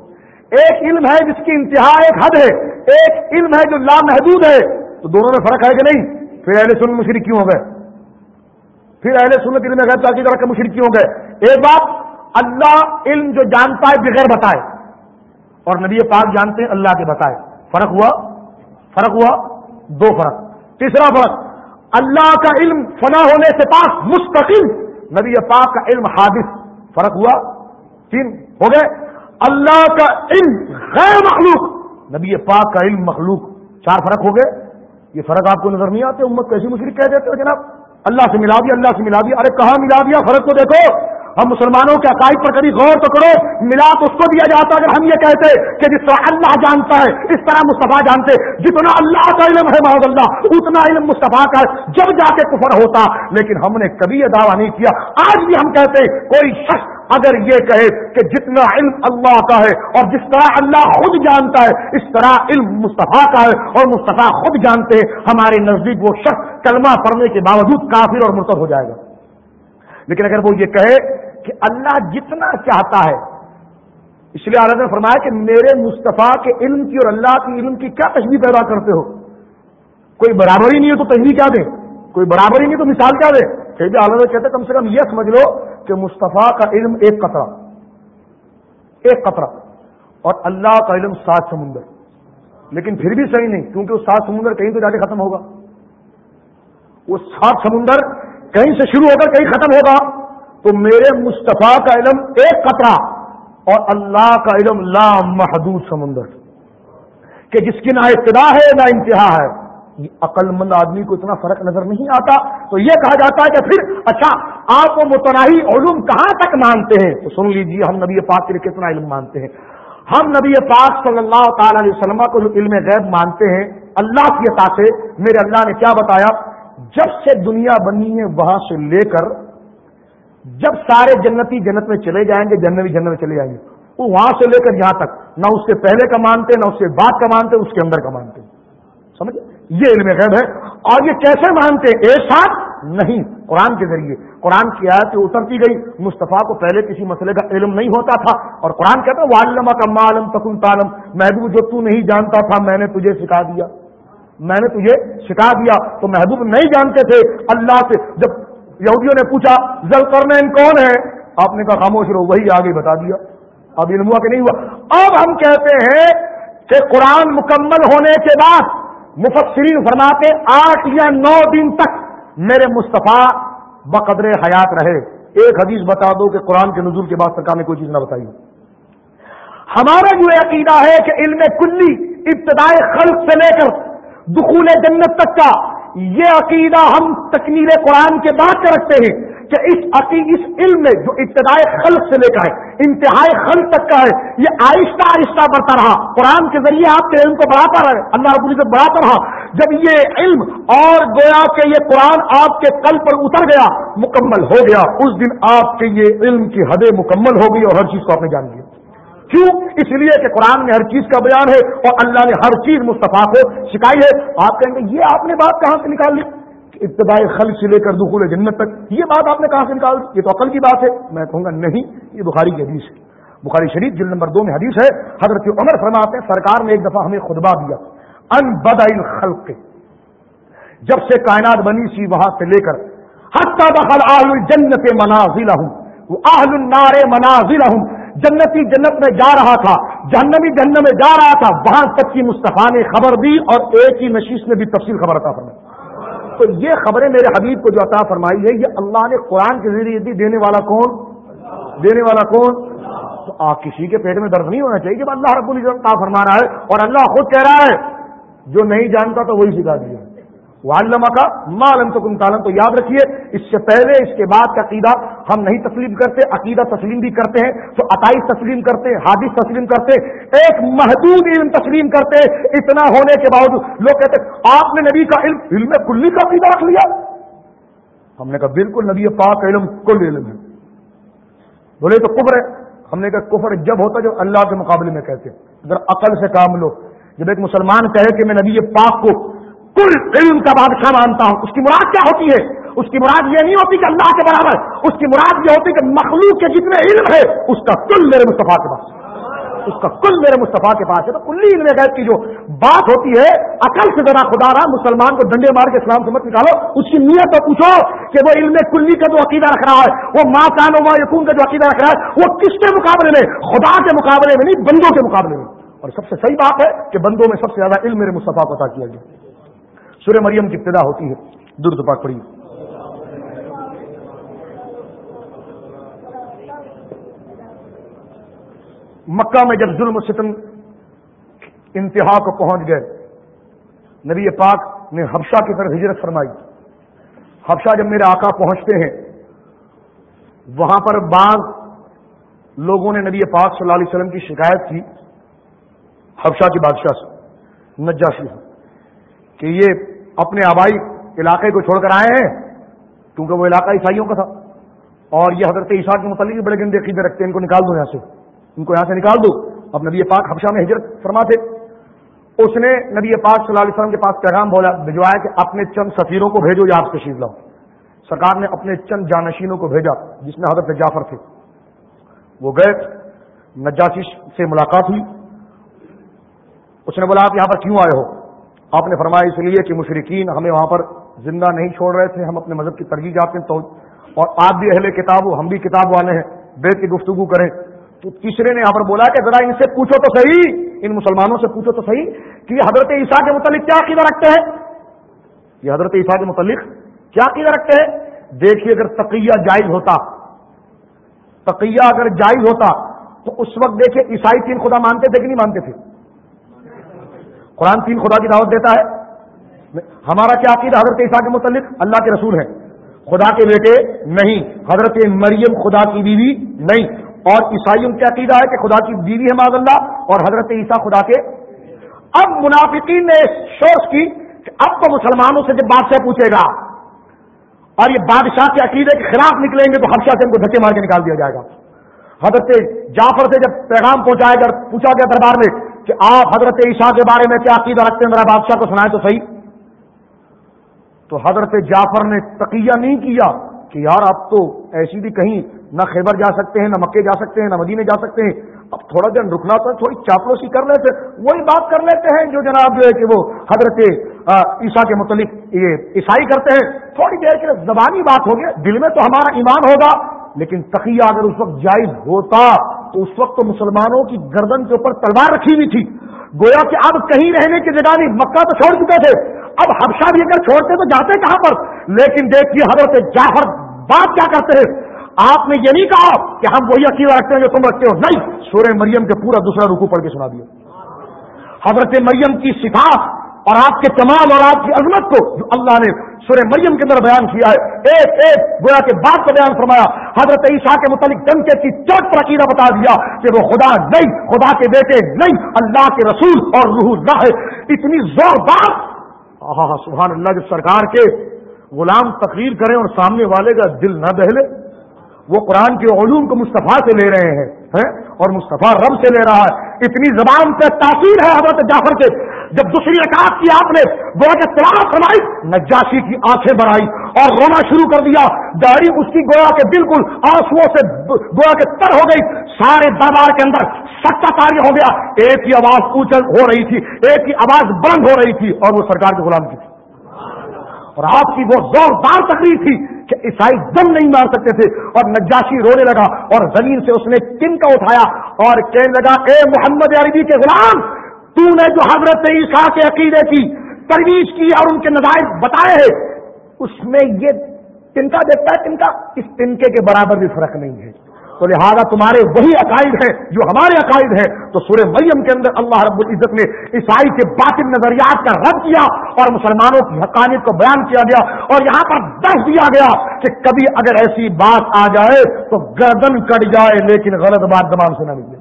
ایک علم ہے جس کی انتہا ایک حد ہے، ایک علم ہے جو لامحدود ہے، تو دونوں میں فرق ہے کہ نہیں؟ پھر اہل سن مشرق کیوں ہو گئے؟ پھر اہل سنت علم غیر تاکہ طرح کے مشرق کیوں ہو گئے؟ ایک بات، اللہ علم جو جانتا ہے بغیر بتائے، اور نبی پاک جانتے ہیں اللہ کے بتائے۔ فرق ہوا؟ فرق ہوا؟ دو فرق۔ تیسرا فرق، اللہ کا علم فنا ہونے سے پاس مستقل، نبی پاک کا علم حادث۔ فرق ہوا؟ تین، ہو گئے؟ اللہ کا علم غیر مخلوق. نبی پاک کا علم مخلوق. چار فرق ہو گئے. یہ فرق آپ کو نظر نہیں آتے، امت کیسی مشرق کہہ دیتے ہو جناب؟ اللہ سے ملا دیا، اللہ سے ملا دیا، ارے کہاں ملا دیا؟ فرق تو دیکھو، ہم مسلمانوں کے عقائد پر کبھی غور تو کرو ملا تو اس کو دیا جاتا اگر ہم یہ کہتے کہ جس طرح اللہ جانتا ہے، اس طرح مصطفیٰ جانتے، جتنا اللہ کا علم ہے محمد اللہ، اتنا علم مصطفیٰ کا ہے، جب جا کے کفر ہوتا، لیکن ہم نے کبھی یہ دعویٰ نہیں کیا۔ آج بھی ہم کہتے کوئی شخص اگر یہ کہے کہ جتنا علم اللہ کا ہے اور جس طرح اللہ خود جانتا ہے، اس طرح علم مصطفیٰ کا ہے اور مصطفیٰ خود جانتے ہیں، ہمارے نزدیک وہ شخص کلمہ پڑھنے کے باوجود کافر اور مرتب ہو جائے گا۔ لیکن اگر وہ یہ کہے کہ اللہ جتنا چاہتا ہے، اس لیے عالت نے فرمایا کہ میرے مصطفیٰ کے علم کی اور اللہ کی علم کی کیا تشریح پیدا کرتے ہو؟ کوئی برابری نہیں ہے تو تشریح کیا دے کوئی برابری نہیں تو مثال کیا دے کہ عالت کہتے کم سے کم یہ سمجھ لو کہ مصطفیٰ کا علم ایک قطرہ ایک قطرہ۔ اور اللہ کا علم سات سمندر۔ لیکن پھر بھی صحیح نہیں، کیونکہ وہ سات سمندر کہیں تو جا کے ختم ہوگا۔ وہ سات سمندر کہیں سے شروع ہو کر کہیں ختم ہوگا۔ تو میرے مصطفیٰ کا علم ایک قطرہ اور اللہ کا علم لا محدود سمندر۔ کہ جس کی نہ ابتدا ہے، نہ انتہا ہے۔ عقل مند آدمی کو اتنا فرق نظر نہیں آتا تو یہ کہا جاتا ہے کہ پھر اچھا آپ وہ متناہی علوم کہاں تک مانتے ہیں؟ تو سن لیجیے ہم نبی پاک کے لیے کتنا علم مانتے ہیں۔ ہم نبی پاک صلی اللہ تعالی علیہ وسلم کو جو علم غیب مانتے ہیں، اللہ کی عطا سے، میرے اللہ نے کیا بتایا؟ جب سے دنیا بنی ہے وہاں سے لے کر، جب سارے جنتی جنت میں چلے جائیں گے جنوی جنت میں چلے جائیں گے۔ وہ وہاں سے لے کر یہاں تک، نہ اس سے پہلے کا مانتے، نہ اس سے بعد کا مانتے، اس کے اندر کا مانتے۔ سمجھ یہ علم غیب ہے۔ اور یہ کیسے مانتے؟ ایک ساتھ نہیں۔ قرآن کے ذریعے۔ قرآن کی آیت اترتی گئی۔ مصطفیٰ کو پہلے کسی مسئلے کا علم نہیں ہوتا تھا۔ اور قرآن کہتا والما کا معلوم تکن تالم محبوب، جو تو نہیں جانتا تھا، میں نے تجھے سکھا دیا۔ میں نے تجھے سکھا دیا۔ تو محبوب نہیں جانتے تھے۔ اللہ سے جب یہودیوں نے پوچھا زل کون ہے؟ آپ نے کہا، خاموش رہو، وہی آگے بتا دیا۔ اب علم ہوا کہ نہیں ہوا؟ اب ہم کہتے ہیں کہ قرآن مکمل ہونے کے بعد مفسرین فرماتے آٹھ یا نو دن تک میرے مصطفیٰ بقدر حیات رہے۔ ایک حدیث بتا دو کہ قرآن کے نزول کے بعد سرکار نے کوئی چیز نہ بتائی ہمارا جو عقیدہ ہے کہ علم کلی ابتدائی خلق سے لے کر دخول جنت تک کا، یہ عقیدہ ہم تکمیل قرآن کے بعد کا رکھتے ہیں۔ کہ اس اس علم میں جو ابتدائی خلق سے لے کر ہے انتہائی خلق تک کا ہے، یہ آہستہ آہستہ بڑھتا رہا۔ قرآن کے ذریعے آپ کے علم کو بڑھاتا رہے اللہ رب العزت بڑھاتا رہا۔ جب یہ علم اور گویا کہ یہ قرآن آپ کے کل پر اتر گیا، مکمل ہو گیا۔ اس دن آپ کے یہ علم کی حدیں مکمل ہو گئی اور ہر چیز کو آپ نے جان لیا۔ کیوں؟ اس لیے کہ قرآن میں ہر چیز کا بیان ہے اور اللہ نے ہر چیز مصطفیٰ کو سکھائی ہے۔ آپ کہیں گے، یہ آپ نے بات کہاں سے نکال لی ابتدائی خل سے لے کر دخول جنت تک۔ یہ بات آپ نے کہاں سے نکال دی یہ تو عقل کی بات ہے۔ میں کہوں گا نہیں، یہ بخاری کی حدیث ہے۔ بخاری شریف جلد نمبر دو میں حدیث ہے، حضرت عمر فرماتے ہیں، سرکار نے ایک دفعہ ہمیں خطبہ دیا۔ ان بد خلق جب سے کائنات بنی سی وہاں سے لے کر۔ حتی دخل آل جنت منازل ہوں وہ آہل النار منازل ہوں جنتی جنت میں جا رہا تھا، جہنمی جہنم میں جا رہا تھا۔ وہاں تک کی مصطفیٰ نے خبر دی اور ایک ہی نشیش میں بھی تفصیل خبر عطا فرمائی۔ تو یہ خبریں میرے حبیب کو جو عطا فرمائی ہے، یہ اللہ نے قرآن کے ذریعے دی، دینے والا کون؟ دینے والا کون؟ تو آپ کسی کے پیٹ میں درد نہیں ہونا چاہیے کہ اللہ رب العزت عطا فرما رہا ہے اور اللہ خود کہہ رہا ہے، جو نہیں جانتا تو وہی سکھا دیا علامہ کا معلوم تو کن تعلم۔ تو یاد رکھیے، اس سے پہلے اس کے بعد کا عقیدہ ہم نہیں تسلیم کرتے، عقیدہ تسلیم بھی کرتے ہیں، تو عطائی تسلیم کرتے ہیں حادث تسلیم کرتے، ایک محدود علم تسلیم کرتے، اتنا ہونے کے باوجود۔ لوگ کہتے، آپ نے نبی کا علم علم کلی کا عقیدہ رکھ لیا۔ ہم نے کہا، بالکل نبی پاک علم کل علم ہے۔ بولے تو کفر ہے۔ ہم نے کہا، کفر جب ہوتا جو اللہ کے مقابلے میں کہتے اگر عقل سے کام لو، جب ایک مسلمان کہے کہ میں نبی پاک کو کل علم کا بادشاہ مانتا ہوں۔ اس کی مراد کیا ہوتی ہے؟ اس کی مراد یہ نہیں ہوتی کہ اللہ کے برابر، اس کی مراد یہ ہوتی کہ مخلوق کے جتنے علم ہے اس کا کل میرے مصطفیٰ کے پاس۔ اس کا کل میرے مصطفیٰ کے پاس۔ ہے تو کلی علم غیر کی جو بات ہوتی ہے، عقل سے ذرا خدا رہا مسلمان کو ڈنڈے مار کے اسلام سے مت نکالو۔ اس کی نیت تو پوچھو کہ وہ علم کلی کا جو عقیدہ رکھ رہا ہے، وہ ماں کان و یقون کا جو عقیدہ رکھ رہا ہے، وہ کس کے مقابلے میں؟ خدا کے مقابلے میں نہیں، بندوں کے مقابلے میں۔ اور سب سے صحیح بات ہے کہ بندوں میں سب سے زیادہ علم میرے مصطفیٰ کو عطا کیا گیا۔ سورہ مریم کی ابتدا ہوتی ہے۔ درد پاک پڑی مکہ میں جب ظلم و ستم انتہا کو پہنچ گئے، نبی پاک نے حبشہ کی طرف ہجرت فرمائی۔ حبشہ جب میرے آقا پہنچتے ہیں، وہاں پر بعض لوگوں نے نبی پاک صلی اللہ علیہ وسلم کی شکایت کی۔ حبشہ کی بادشاہ سے، نجاشی کہ یہ اپنے آبائی علاقے کو چھوڑ کر آئے ہیں، کیونکہ وہ علاقہ عیسائیوں کا تھا۔ اور یہ حضرت عیسیٰ کے متعلق بڑے گندے عقیدے رکھتے ہیں، ان کو نکال دو یہاں سے۔ ان کو یہاں سے نکال دو۔ اب نبی پاک حبشہ میں ہجرت فرماتے۔ اس نے نبی پاک صلی اللہ علیہ وسلم کے پاس پیغام بولا، بھجوایا کہ اپنے چند سفیروں کو بھیجو یا آپ تشریف لاؤ۔ سرکار نے اپنے چند جانشینوں کو بھیجا، جس میں حضرت جعفر تھے۔ وہ گئے، نجاسی سے ملاقات ہوئی۔ اس نے بولا، آپ یہاں پر کیوں آئے ہو؟ آپ نے فرمایا اس لیے کہ مشرقین ہمیں وہاں پر زندہ نہیں چھوڑ رہے تھے، ہم اپنے مذہب کی ترجیح جاتے ہیں تو اور آپ بھی اہل کتاب ہو، ہم بھی کتاب والے ہیں، بیت کی گفتگو کریں۔ تو تیسرے نے یہاں پر بولا کہ ذرا ان سے پوچھو تو صحیح، ان مسلمانوں سے پوچھو تو صحیح کہ حضرت عیسیٰ کے متعلق کیا عقیدہ رکھتے ہیں؟ یہ حضرت عیسیٰ کے متعلق کیا عقیدہ رکھتے ہیں؟ دیکھیے اگر تقیہ جائز ہوتا، تقیہ اگر جائز ہوتا تو اس وقت دیکھیے عیسائی تین خدا مانتے تھے کہ نہیں مانتے تھے؟ قرآن تین خدا کی دعوت دیتا ہے۔ ہمارا کیا عقیدہ؟ حضرت عیسیٰ کے متعلق اللہ کے رسول ہے خدا کے بیٹے نہیں۔ حضرت مریم خدا کی بیوی نہیں۔ اور عیسائیوں کا عقیدہ ہے کہ خدا کی بیوی ہے معذ اللہ، اور حضرت عیسیٰ خدا کے۔ اب منافقین نے سوچ کی کہ اب تو مسلمانوں سے جب بادشاہ پوچھے گا، اور یہ بادشاہ کے عقیدے کے خلاف نکلیں گے تو ہمشا سے ان کو دھکے مار کے نکال دیا جائے گا۔ حضرت جعفر سے جب پیغام پہنچایا گیا پوچھا گیا دربار میں کہ آپ حضرت عیسیٰ کے بارے میں کیا عقیدہ رکھتے ہیں؟ میرا بادشاہ کو سنائے تو صحیح۔ تو حضرت جعفر نے تقیہ نہیں کیا کہ یار آپ تو ایسی بھی کہیں نہ خیبر جا سکتے ہیں، نہ مکے جا سکتے ہیں، نہ مدینے جا سکتے ہیں۔ اب تھوڑا دن رکنا تو تھوڑی چاپلوسی کر لیتے وہی بات کر لیتے ہیں جو جناب جو ہے کہ وہ حضرت عیسیٰ کے متعلق یہ عیسائی کرتے ہیں۔ تھوڑی دیر کے زبانی بات ہوگی دل میں تو ہمارا ایمان ہوگا، لیکن تقیہ اگر اس وقت جائز ہوتا تو اس وقت تو مسلمانوں کی گردن کے اوپر تلوار رکھی ہوئی تھی۔ گویا کہ اب کہیں رہنے کی جگہ نہیں، مکہ تو چھوڑ چکے تھے۔ اب حبشہ بھی اگر چھوڑتے تو جاتے کہاں پر؟ لیکن دیکھیے حضرت جعفر بات کیا کرتے ہیں؟ آپ نے یہ نہیں کہا کہ ہم وہی عقیدہ رکھتے ہیں جو تم رکھتے ہو۔ نہیں، سورہ مریم کے پورا دوسرا رکو پڑھ کے سنا دیا حضرت مریم کی صفات اور آپ کے کمال اور آپ کی عظمت کو جو اللہ نے سورہ مریم کے اندر بیان کیا ہے، ایک ایک گویا کے بعد کا بیان فرمایا۔ حضرت عیسیٰ کے متعلق ڈنکے کی چوٹ پر عقیدہ بتا دیا کہ وہ خدا نہیں، خدا کے بیٹے نہیں، اللہ کے رسول اور روح اللہ ہے۔ اتنی زوردار سبحان اللہ، جب سرکار کے غلام تقریر کریں اور سامنے والے کا دل نہ دہلے، وہ قرآن کے علوم کو مصطفیٰ سے لے رہے ہیں؟ اور مصطفیٰ رب سے لے رہا ہے۔ اتنی زبان پہ تاثیر ہے حضرت جعفر کے۔ جب دوسری رکعت کی آپ نے گویا کے تلاش فرمائی، نجاشی کی آنکھیں بڑھائی اور رونا شروع کر دیا۔ داڑھی اس کی گویا کے بالکل آنسو سے گویا کے تر ہو گئی۔ سارے دربار کے اندر سچا تاری ہو گیا۔ ایک ہی آواز اونچل ہو رہی تھی، ایک ہی آواز بند ہو رہی تھی اور وہ سرکار کے غلام کی تھی۔ اور آپ کی وہ زوردار تقریر تھی کہ عیسائی دم نہیں مار سکتے تھے۔ اور نجاشی رونے لگا اور زمین سے اس نے کن کا اٹھایا اور کہنے لگا، اے محمد عربی کے غلام تو نے جو حضرت عیسیٰ کے عقیدے کی ترویج کی اور ان کے نظائر بتائے ہیں، اس میں یہ تنکا دیکھتا ہے تنکا اس تنکے کے برابر بھی فرق نہیں ہے۔ تو لہذا تمہارے وہی عقائد ہیں جو ہمارے عقائد ہیں۔ تو سورہ مریم کے اندر اللہ رب العزت نے عیسائی کے باطن نظریات کا رد کیا اور مسلمانوں کی حقانیت کو بیان کیا گیا۔ اور یہاں پر دس دیا گیا کہ کبھی اگر ایسی بات آ جائے تو گردن کٹ جائے، لیکن غلط بات زبان سے نہ ملے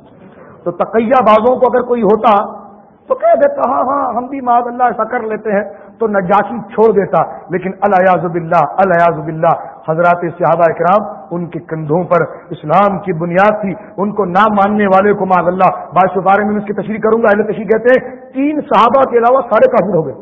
تو تقیہ بازوں کو اگر کوئی ہوتا تو کہہ دیتا ہاں ہاں ہم بھی معذ اللہ ایسا کر لیتے ہیں، تو نجاشی چھوڑ دیتا۔ لیکن الیاز اللہ الیاز اللہ حضرات صحابہ اکرام ان کے کندھوں پر اسلام کی بنیاد تھی۔ ان کو نہ ماننے والے کو معذ اللہ۔ بارش بارے میں اس کی تشریح کروں گا، اہل تشریح کہتے ہیں، تین صحابہ کے علاوہ سارے کافر ہو گئے۔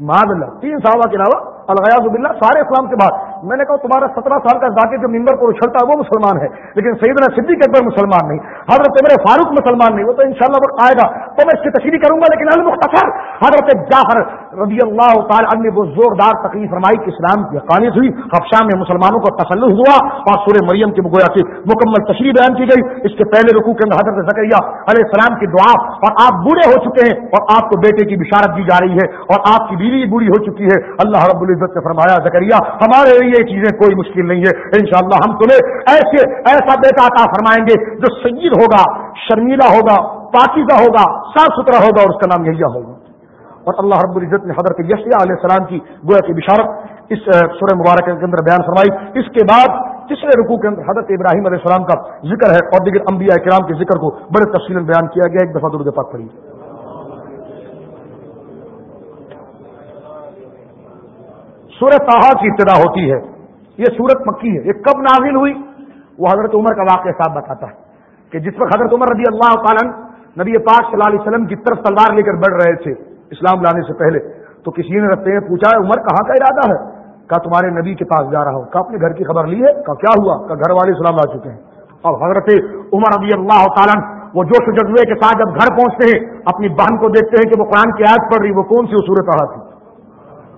معذ اللہ، تین صحابہ کے علاوہ الغیاز باللہ، سارے اسلام کے بعد۔ میں نے کہا، تمہارا سترہ سال کا ذاکر جو ممبر پر اچھلتا ہے، وہ مسلمان ہے. لیکن سیدنا صدیق اکبر مسلمان نہیں، حضرت عمر فاروق مسلمان نہیں، وہ تو انشاءاللہ وقت آئے گا، تو میں اس کی تشریح کروں گا، لیکن المختصر، حضرت جعفر رضی اللہ تعالی عنہ وہ زوردار تقریب فرمائی کہ اسلام کی قانت ہوئی حفشہ میں مسلمانوں کو تسلح ہوا، اور سورہ مریم کی گویا کی مکمل تشریح بیان کی گئی۔ اس کے پہلے رکوع کے اندر حضرت زکریہ علیہ السلام کی دعا، اور آپ بوڑھے ہو چکے ہیں، اور آپ کو بیٹے کی بشارت دی جا رہی ہے، اور آپ کی بیوی بوڑھی ہو چکی ہے۔ اللہ رب العزت نے فرمایا زکریہ ہمارے لیے یہ چیزیں کوئی مشکل نہیں ہے۔ انشاءاللہ ہم تمہیں ایسے، ایسا بیٹا عطا فرمائیں گے جو سید ہوگا، شرمیلا ہوگا، پاکیزہ ہوگا، صاف ستھرا ہوگا، اور اس کا نام یحییٰ ہوگا۔ اور اللہ رب العزت نے حضرت یشیا علیہ السلام کی گویا کی بشارت اس سورہ مبارک کے اندر بیان فرمائی۔ اس کے بعد تیسرے رکوع کے اندر حضرت ابراہیم علیہ السلام کا ذکر ہے اور دیگر انبیاء کرام کے ذکر کو بڑے تفصیل بیان کیا گیا۔ ایک دفعہ درد پاک پڑھی سورہ تاہا کی ابتدا ہوتی ہے۔ یہ سورت مکی ہے۔ یہ کب نازل ہوئی؟ وہ حضرت عمر کا واقعہ صاحب بتاتا ہے کہ جس وقت حضرت عمر رضی اللہ تعالیٰ نبی پاک صلی اللہ علیہ وسلم کی طرف تلوار لے کر بڑھ رہے تھے اسلام لانے سے پہلے تو کسی نے رستے میں پوچھا عمر، کہاں کا ارادہ ہے؟ کہا، تمہارے نبی کے پاس جا رہا ہوں۔ کہا، اپنے گھر کی خبر لی ہے؟ کہا، کیا ہوا؟ کہا، گھر والے اسلام لا چکے ہیں۔ اب حضرت عمر رضی اللہ تعالیٰ وہ جوش و جذبے کے ساتھ جب گھر پہنچتے ہیں، اپنی بہن کو دیکھتے ہیں کہ وہ قرآن کی آیت پڑھ رہی، وہ کون سی وہ سورت رہا تھی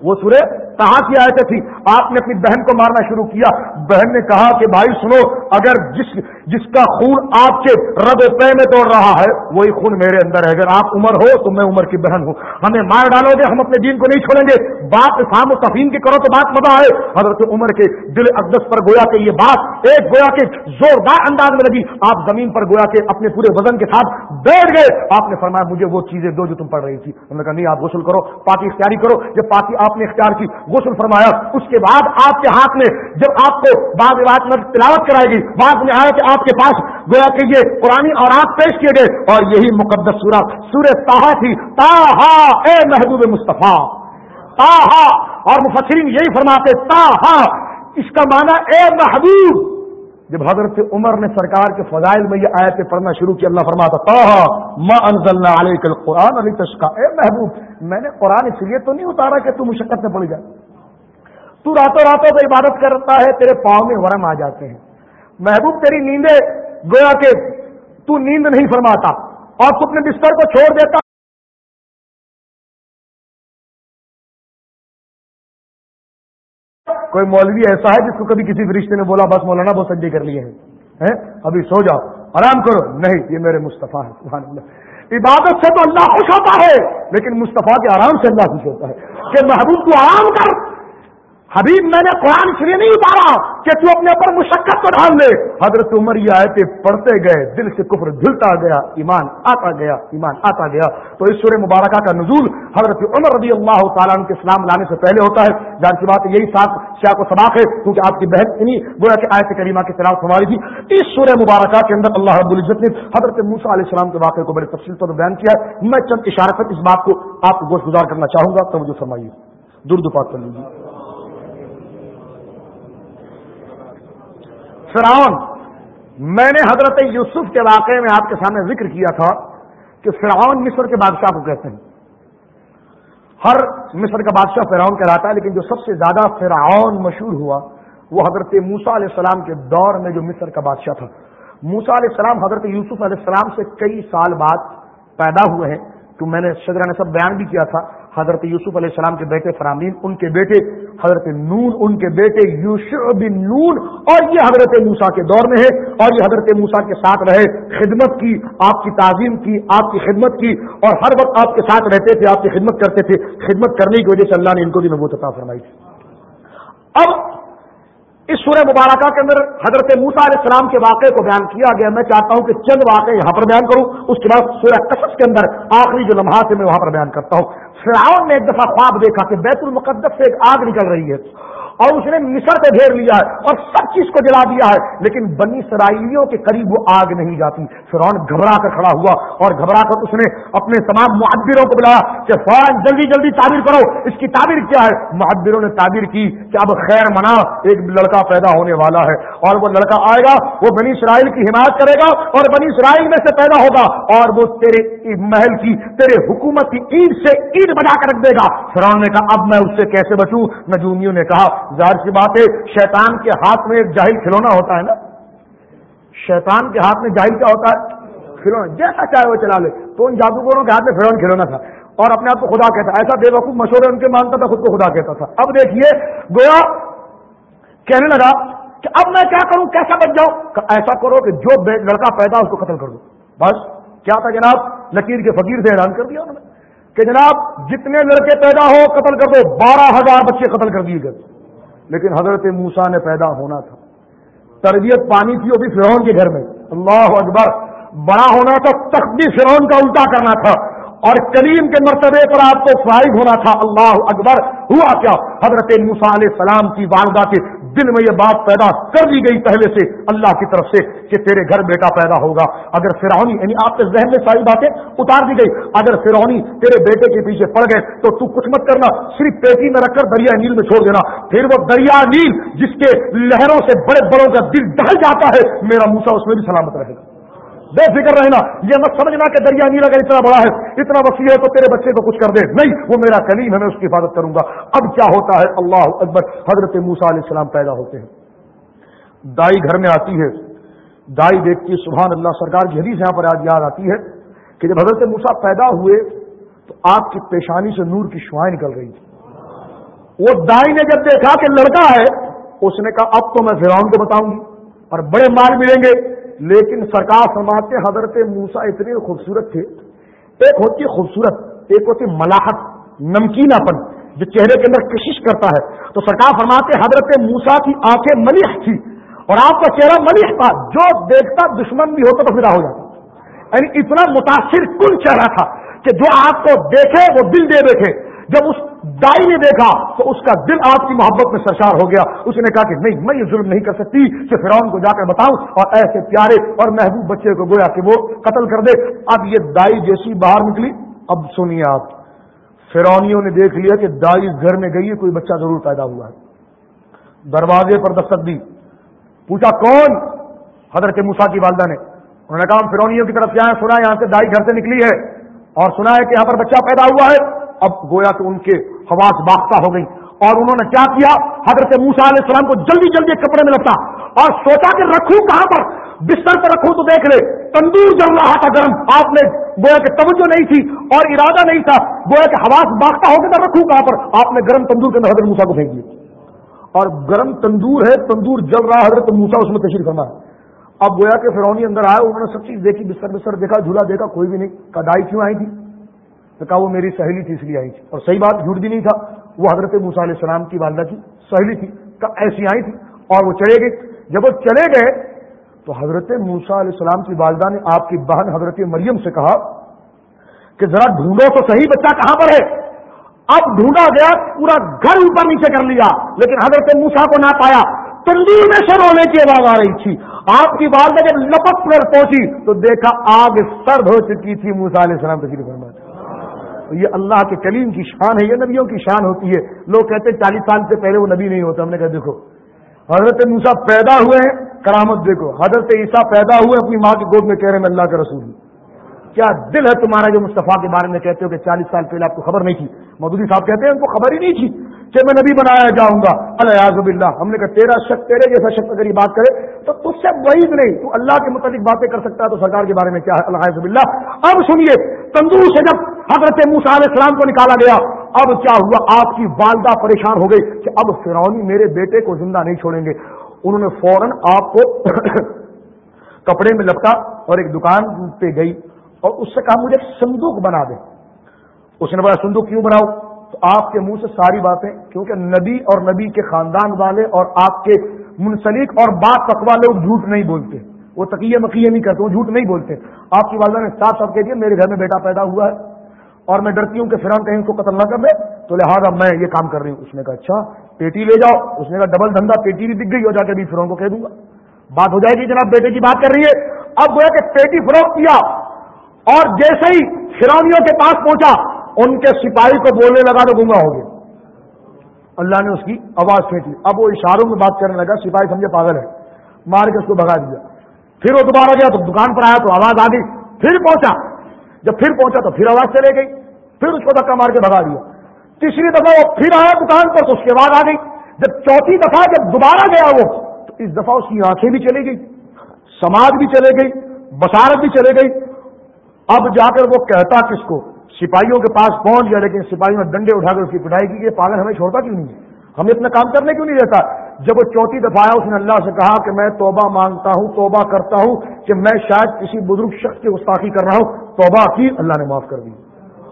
وہ سورے کہاں کی آیتیں تھی آپ نے اپنی بہن کو مارنا شروع کیا۔ بہن نے کہا کہ بھائی سنو، اگر جس جس کا خون آپ کے رب پے میں توڑ رہا ہے، وہی خون میرے اندر ہے۔ اگر آپ عمر ہو تو میں عمر کی بہن ہوں۔ ہمیں مار ڈالو گے، ہم اپنے دین کو نہیں چھوڑیں گے۔ بات اسلام و تفہیم کی کرو تو بات مزہ آئے۔ حضرت عمر کے دل اقدس پر گویا کہ یہ بات ایک گویا کے زوردار انداز میں لگی۔ آپ زمین پر گویا کے اپنے پورے وزن کے ساتھ بیٹھ گئے۔ آپ نے فرمایا، مجھے وہ چیزیں دو جو تم پڑھ رہی تھی۔ انہوں نے کہا، نہیں، آپ غسل کرو، پاکی اختیاری کرو۔ جب پاکی آپ نے اختیار کی غسل فرمایا۔ اس کے بعد آپ کے ہاتھ میں جب آپ کو بعض بات میں تلاوت کرائے گی بعد میں آیا کہ آپ کے پاس گویا کہ یہ قرآن اور آپ پیش کیے گئے اور یہی مقدس سورہ سورہ تاہا تھی۔ تاہا اے محبوب مصطفیٰ! تاہا اور مفسرین یہی فرماتے تاہا اس کا معنی اے محبوب! جب حضرت عمر نے سرکار کے فضائل میں یہ آیتیں پڑھنا شروع کیا اللہ فرماتا تاہا ما انزلنا علیک القرآن علی تشکا اے محبوب، میں نے قرآن اس لیے تو نہیں اتارا کہ تو مشقت میں پڑ جائے تو راتوں راتوں کو عبادت کرتا ہے، تیرے پاؤں میں ورم آ جاتے ہیں۔ محبوب، تیری نیندیں گویا کہ تو نیند نہیں فرماتا اور تو اپنے بستر کو چھوڑ دیتا کوئی مولوی ایسا ہے جس کو کبھی کسی فرشتے نے بولا، بس مولانا بہت سجے کر لیے ہیں ابھی سو جاؤ، آرام کرو۔ نہیں، یہ میرے مصطفیٰ ہے سبحان اللہ۔ عبادت سے تو اللہ خوش ہوتا ہے، لیکن مصطفیٰ کے آرام سے اللہ خوش ہوتا ہے کہ محبوب کو آرام کر۔ حبیب، میں نے قرآن اس لیے نہیں اتارا کہ تو اپنے اوپر مشقت کو ڈال دے حضرت عمر یہ آئے پڑھتے گئے، دل سے کفر جھلتا گیا، ایمان آتا گیا، ایمان آتا گیا۔ تو اس سورہ مبارکہ کا نزول حضرت عمر رضی اللہ تعالیٰ کے اسلام لانے سے پہلے ہوتا ہے۔ جان کی بات یہی ساتھ شاہ کو سباق ہے، کیونکہ آپ کی بہن انہیں گویا کہ آیت کریمہ کی تلاوت ہماری تھی۔ اس سورہ مبارکہ کے اندر اللہ رب العزت نے حضرت موسا علیہ السلام کے واقعے کو بڑے تفصیل پر بیان کیا ہے۔ میں چند اشارت اس بات کو آپ کو گوشت گزار کرنا چاہوں گا تو مجھے فرمائیے۔ درد پاک کر لیجیے۔ فرعون۔ میں نے حضرت یوسف کے واقعے میں آپ کے سامنے ذکر کیا تھا کہ فرعون مصر کے بادشاہ کو کہتے ہیں۔ ہر مصر کا بادشاہ فرعون کہلاتا ہے، لیکن جو سب سے زیادہ فرعون مشہور ہوا وہ حضرت موسا علیہ السلام کے دور میں جو مصر کا بادشاہ تھا۔ موسا علیہ السلام، حضرت یوسف علیہ السلام سے کئی سال بعد پیدا ہوئے ہیں۔ تو میں نے صدر نے سب بیان بھی کیا تھا حضرت یوسف علیہ السلام کے بیٹے فرامین، ان کے بیٹے حضرت نون، ان کے بیٹے بن نون، اور یہ حضرت موسا کے دور میں ہے، اور یہ حضرت موسا کے ساتھ رہے، خدمت کی، آپ کی تعظیم کی، آپ کی خدمت کی، اور ہر وقت آپ کے ساتھ رہتے تھے، آپ کی خدمت کرتے تھے، خدمت کرنے کی وجہ سے اللہ نے ان کو بھی نبوت عطا فرمائی تھی۔ اب اس سورہ مبارکہ کے اندر حضرت موسا علیہ السلام کے واقعے کو بیان کیا گیا۔ میں چاہتا ہوں کہ چند واقعے یہاں پر بیان کروں۔ اس کے بعد سورہ قصص کے اندر آخری جو لمحات ہے میں وہاں پر بیان کرتا ہوں۔ فرعون نے ایک دفعہ خواب دیکھا کہ بیت المقدس سے ایک آگ نکل رہی ہے۔ اور اس نے مصر پہ گھیر لیا ہے اور سب چیز کو جلا دیا ہے۔ لیکن بنی سرائیلیوں کے قریب وہ آگ نہیں جاتی۔ فرعون گھبرا کر کھڑا ہوا اور گھبرا کر اس نے اپنے تمام معبروں کو بلایا کہ فوراً جلدی جلدی تعبیر کرو۔ اس کی تعبیر کیا ہے؟ معبروں نے تعبیر کی کہ اب خیر منا، ایک لڑکا پیدا ہونے والا ہے اور وہ لڑکا آئے گا، وہ بنی اسرائیل کی حمایت کرے گا اور بنی اسرائیل میں سے پیدا ہوگا اور وہ تیرے محل کی، تیرے حکومت کی عید سے عید بجا کر رکھ دے گا۔ فرعون نے کہا، اب میں اس سے کیسے بچوں؟ نجومیوں نے کہا ظاہر سی بات ہے، شیطان کے ہاتھ میں ایک جاہل کھلونا ہوتا ہے نا؟ شیطان کے ہاتھ میں جاہل کیا ہوتا ہے؟ کھلونا، جیسا چاہے وہ چلا لے۔ تو ان جادوگروں کے ہاتھ میں فرون کھلونا تھا۔ اور اپنے آپ کو خدا کہتا ایسا بے وقوف مشورے ان کے مانتا تھا، خود کو خدا کہتا تھا۔ اب دیکھیے، گویا کہنے لگا کہ اب میں کیا کروں؟ کیسا بچ جاؤں؟ ایسا کرو کہ جو لڑکا پیدا اس کو قتل کر دو۔ بس، کیا تھا جناب؟ لکیر کے فقیر سے اعلان کر دیا انہوں نے کہ جناب، جتنے لڑکے پیدا ہو، قتل کر دو۔ بارہ ہزار بچے قتل کر دیے گئے۔ لیکن حضرت موسا نے پیدا ہونا تھا۔ تربیت پانی تھی وہ بھی فرعون کے گھر میں۔ اللہ اکبر، بڑا ہونا تھا تخت بھی فرعون کا الٹا کرنا تھا۔ اور کریم کے مرتبے پر آپ کو فائد ہونا تھا۔ اللہ اکبر، ہوا کیا؟ حضرت موسا علیہ السلام کی والدہ کے دل میں یہ بات پیدا کر دی گئی پہلے سے اللہ کی طرف سے کہ تیرے گھر بیٹا پیدا ہوگا۔ اگر فرونی یعنی آپ کے ذہن میں ساری باتیں اتار دی گئی، اگر فرونی تیرے بیٹے کے پیچھے پڑ گئے، تو تو کچھ مت کرنا، صرف پیٹی میں رکھ کر دریا نیل میں چھوڑ دینا۔ پھر وہ دریا نیل جس کے لہروں سے بڑے بڑوں کا دل ڈھل جاتا ہے، میرا موسا اس میں بھی سلامت رہے گا۔ بے فکر رہنا، یہ مت سمجھنا کہ دریا نیلا اگر اتنا بڑا ہے، اتنا وسیع ہے تو تیرے بچے کو کچھ کر دے۔ نہیں، وہ میرا کلیم ہے، میں اس کی حفاظت کروں گا۔ اب کیا ہوتا ہے؟ اللہ اکبر، حضرت موسا علیہ السلام پیدا ہوتے ہیں۔ دائی گھر میں آتی ہے۔ دائی دیکھتی سبحان اللہ، سرکار کی حدیث یہاں پر آج یاد آتی ہے کہ جب حضرت موسا پیدا ہوئے تو آپ کی پیشانی سے نور کی شوائیں نکل رہی تھی وہ دائی نے جب دیکھا کہ لڑکا ہے، اس نے کہا، اب تو میں فرعون کو بتاؤں گی اور بڑے مال ملیں گے۔ لیکن سرکار فرماتے حضرت موسا اتنے خوبصورت تھے۔ ایک ہوتی خوبصورت، ایک ہوتی ملاحت نمکین پن جو چہرے کے اندر کشش کرتا ہے۔ تو سرکار فرماتے حضرت موسا کی آنکھیں ملیح تھی اور آپ کا چہرہ ملیح تھا۔ جو دیکھتا دشمن بھی ہوتا تو پھر ہو جاتا۔ یعنی اتنا متاثر کن چہرہ تھا کہ جو آپ کو دیکھے وہ دل دے دیکھے۔ جب اس دائی نے دیکھا تو اس کا دل آپ کی محبت میں سرشار ہو گیا۔ اس نے کہا کہ نہیں، میں یہ ظلم نہیں کر سکتی کہ فرعون کو جا کر بتاؤں اور ایسے پیارے اور محبوب بچے کو گویا کہ وہ قتل کر دے۔ اب یہ دائی جیسی باہر نکلی۔ اب سنیے آپ فرونیوں نے دیکھ لیا کہ دائی گھر میں گئی ہے، کوئی بچہ ضرور پیدا ہوا ہے۔ دروازے پر دستک دی۔ پوچھا، کون؟ حضرت موسا کی والدہ نے۔ انہوں نے کہا فرونیوں کی طرف سے آئے سنا یہاں سے دائی گھر سے نکلی ہے اور سنا ہے کہ یہاں پر بچہ پیدا ہوا ہے۔ اب گویا کہ ان کے حواس باختہ ہو گئی اور انہوں نے کیا کیا؟ حضرت موسا علیہ السلام کو جلدی جلدی کپڑے میں لگتا اور سوچا کہ رکھوں کہاں پر؟ بستر پر رکھوں تو دیکھ لے، تندور جل رہا تھا گرم۔ آپ نے گویا کہ توجہ نہیں تھی اور ارادہ نہیں تھا، گویا کہ حواس باختہ ہو کے گیا رکھوں کہاں پر؟ آپ نے گرم تندور کے اندر حضرت موسا کو پھینک دیا۔ اور گرم تندور ہے، تندور جل رہا، حضرت موسا اس میں تشریف کرنا ہے اب گویا کہ فرونی اندر آئے انہوں نے سب چیز دیکھی، بستر بستر دیکھا، جھولا دیکھا، کوئی بھی نہیں، کدائی کیوں آئی تھی؟ تو کہا وہ میری سہیلی تھی، اس لیے آئی تھی۔ اور صحیح بات، جھوٹ بھی نہیں تھا۔ وہ حضرت موسا علیہ السلام کی والدہ کی سہیلی تھی۔ ایسی آئی تھی اور وہ چلے گئے۔ جب وہ چلے گئے، تو حضرت موسا علیہ السلام کی والدہ نے آپ کی بہن حضرت مریم سے کہا کہ ذرا ڈھونڈو تو صحیح، بچہ کہاں پر ہے؟ اب ڈھونڈا گیا، پورا گھر اوپر نیچے کر لیا۔ لیکن حضرت موسا کو نہ پایا۔ تندور میں سے رونے کی آواز آ رہی تھی۔ آپ کی والدہ جب لپک پر پہنچی تو دیکھا آگ سرد ہو چکی تھی۔ موسا علیہ السلام تشریف فرما یہ اللہ کے کلیم کی شان ہے، یہ نبیوں کی شان ہوتی ہے۔ لوگ کہتے ہیں چالیس سال سے پہلے وہ نبی نہیں ہوتا ہم نے کہا دیکھو۔ حضرت موسا پیدا ہوئے ہیں، کرامت دیکھو۔ حضرت عیسیٰ پیدا ہوئے اپنی ماں کی گود میں کہہ رہے ہیں اللہ کا رسول کیا دل ہے تمہارا جو مصطفیٰ کے بارے میں کہتے ہو کہ چالیس سال پہلے آپ کو خبر نہیں تھی؟ مودودی صاحب کہتے ہیں، ان کو خبر ہی نہیں تھی۔ کہ میں نبی بنایا جاؤں گا الزب اللہ ہم نے کہا تیرا شک تیرے جیسا شک اگر یہ بات کرے تو تجھ سے وہی نہیں، تو اللہ کے متعلق باتیں کر سکتا ہے، تو سرکار کے بارے میں کیا ہے؟ الحاظ اللہ اب سنیے، تندور سے جب حضرت موسا علیہ السلام کو نکالا گیا، اب کیا ہوا؟ آپ کی والدہ پریشان ہو گئی کہ اب فرونی میرے بیٹے کو زندہ نہیں چھوڑیں گے۔ انہوں نے فوراً آپ کو کپڑے میں لپٹا اور ایک دکان پہ گئی اور اس سے کہا، مجھے ایک صندوق بنا دے۔ اس نے بڑا صندوق کیوں بناؤ؟ تو آپ کے منہ سے ساری باتیں، کیونکہ نبی اور نبی کے خاندان والے اور آپ کے منسلک اور بات تقوا لوگ جھوٹ نہیں بولتے۔ وہ تقیے مقیے نہیں کرتے، وہ جھوٹ نہیں بولتے۔ آپ کی والدہ نے صاف صاف کہہ دیا، میرے گھر میں بیٹا پیدا ہوا ہے اور میں ڈرتی ہوں کہ فران کہیں اس کو قتل نہ کر دے۔ تو لہٰذا میں یہ کام کر رہی ہوں۔ اس نے کہا اچھا پیٹی لے جاؤ۔ اس نے کہا، ڈبل دھندا پیٹی بھی دکھ گئی ہو جا کے بھی فرون کو کہہ دوں گا۔ بات ہو جائے گی جناب، بیٹے کی بات کر رہی ہے۔ اب گویا کہ پیٹی فروخت کیا اور جیسے ہی فرونیوں کے پاس پہنچا ان کے سپاہی کو بولنے لگا تو گنگا ہو گیا۔ اللہ نے اس کی آواز پھینکی اب وہ اشاروں میں بات کرنے لگا، سپاہی سمجھے پاگل ہے۔ مار کے اس کو بھگا دیا۔ پھر وہ دوبارہ گیا تو دکان پر آیا تو آواز آ گئی۔ پھر پہنچا۔ جب پھر پہنچا تو پھر آواز چلے گئی۔ پھر اس کو دھکا مار کے بھگا دیا۔ تیسری دفعہ وہ پھر آیا دکان پر تو اس کے بعد آ گئی۔ جب چوتھی دفعہ جب دوبارہ گیا وہ، تو اس دفعہ اس کی آنکھیں بھی چلے گئی۔ سماج بھی چلے گئی۔ بسارت بھی چلے گئی۔ اب جا کر وہ کہتا کس کو؟ سپاہیوں کے پاس پہنچ گیا، لیکن سپاہیوں نے ڈنڈے اٹھا کر اس کی پٹائی کی کہ پاگل ہمیں چھوڑتا کیوں نہیں ہمیں اتنا کام کرنے کیوں نہیں دیتا؟ جب وہ چوتھی دفعہ آیا، اس نے اللہ سے کہا کہ میں توبہ مانگتا ہوں، توبہ کرتا ہوں کہ میں شاید کسی بزرگ شخص کی گستاخی کر رہا ہوں، توبہ کی اللہ نے معاف کر دی۔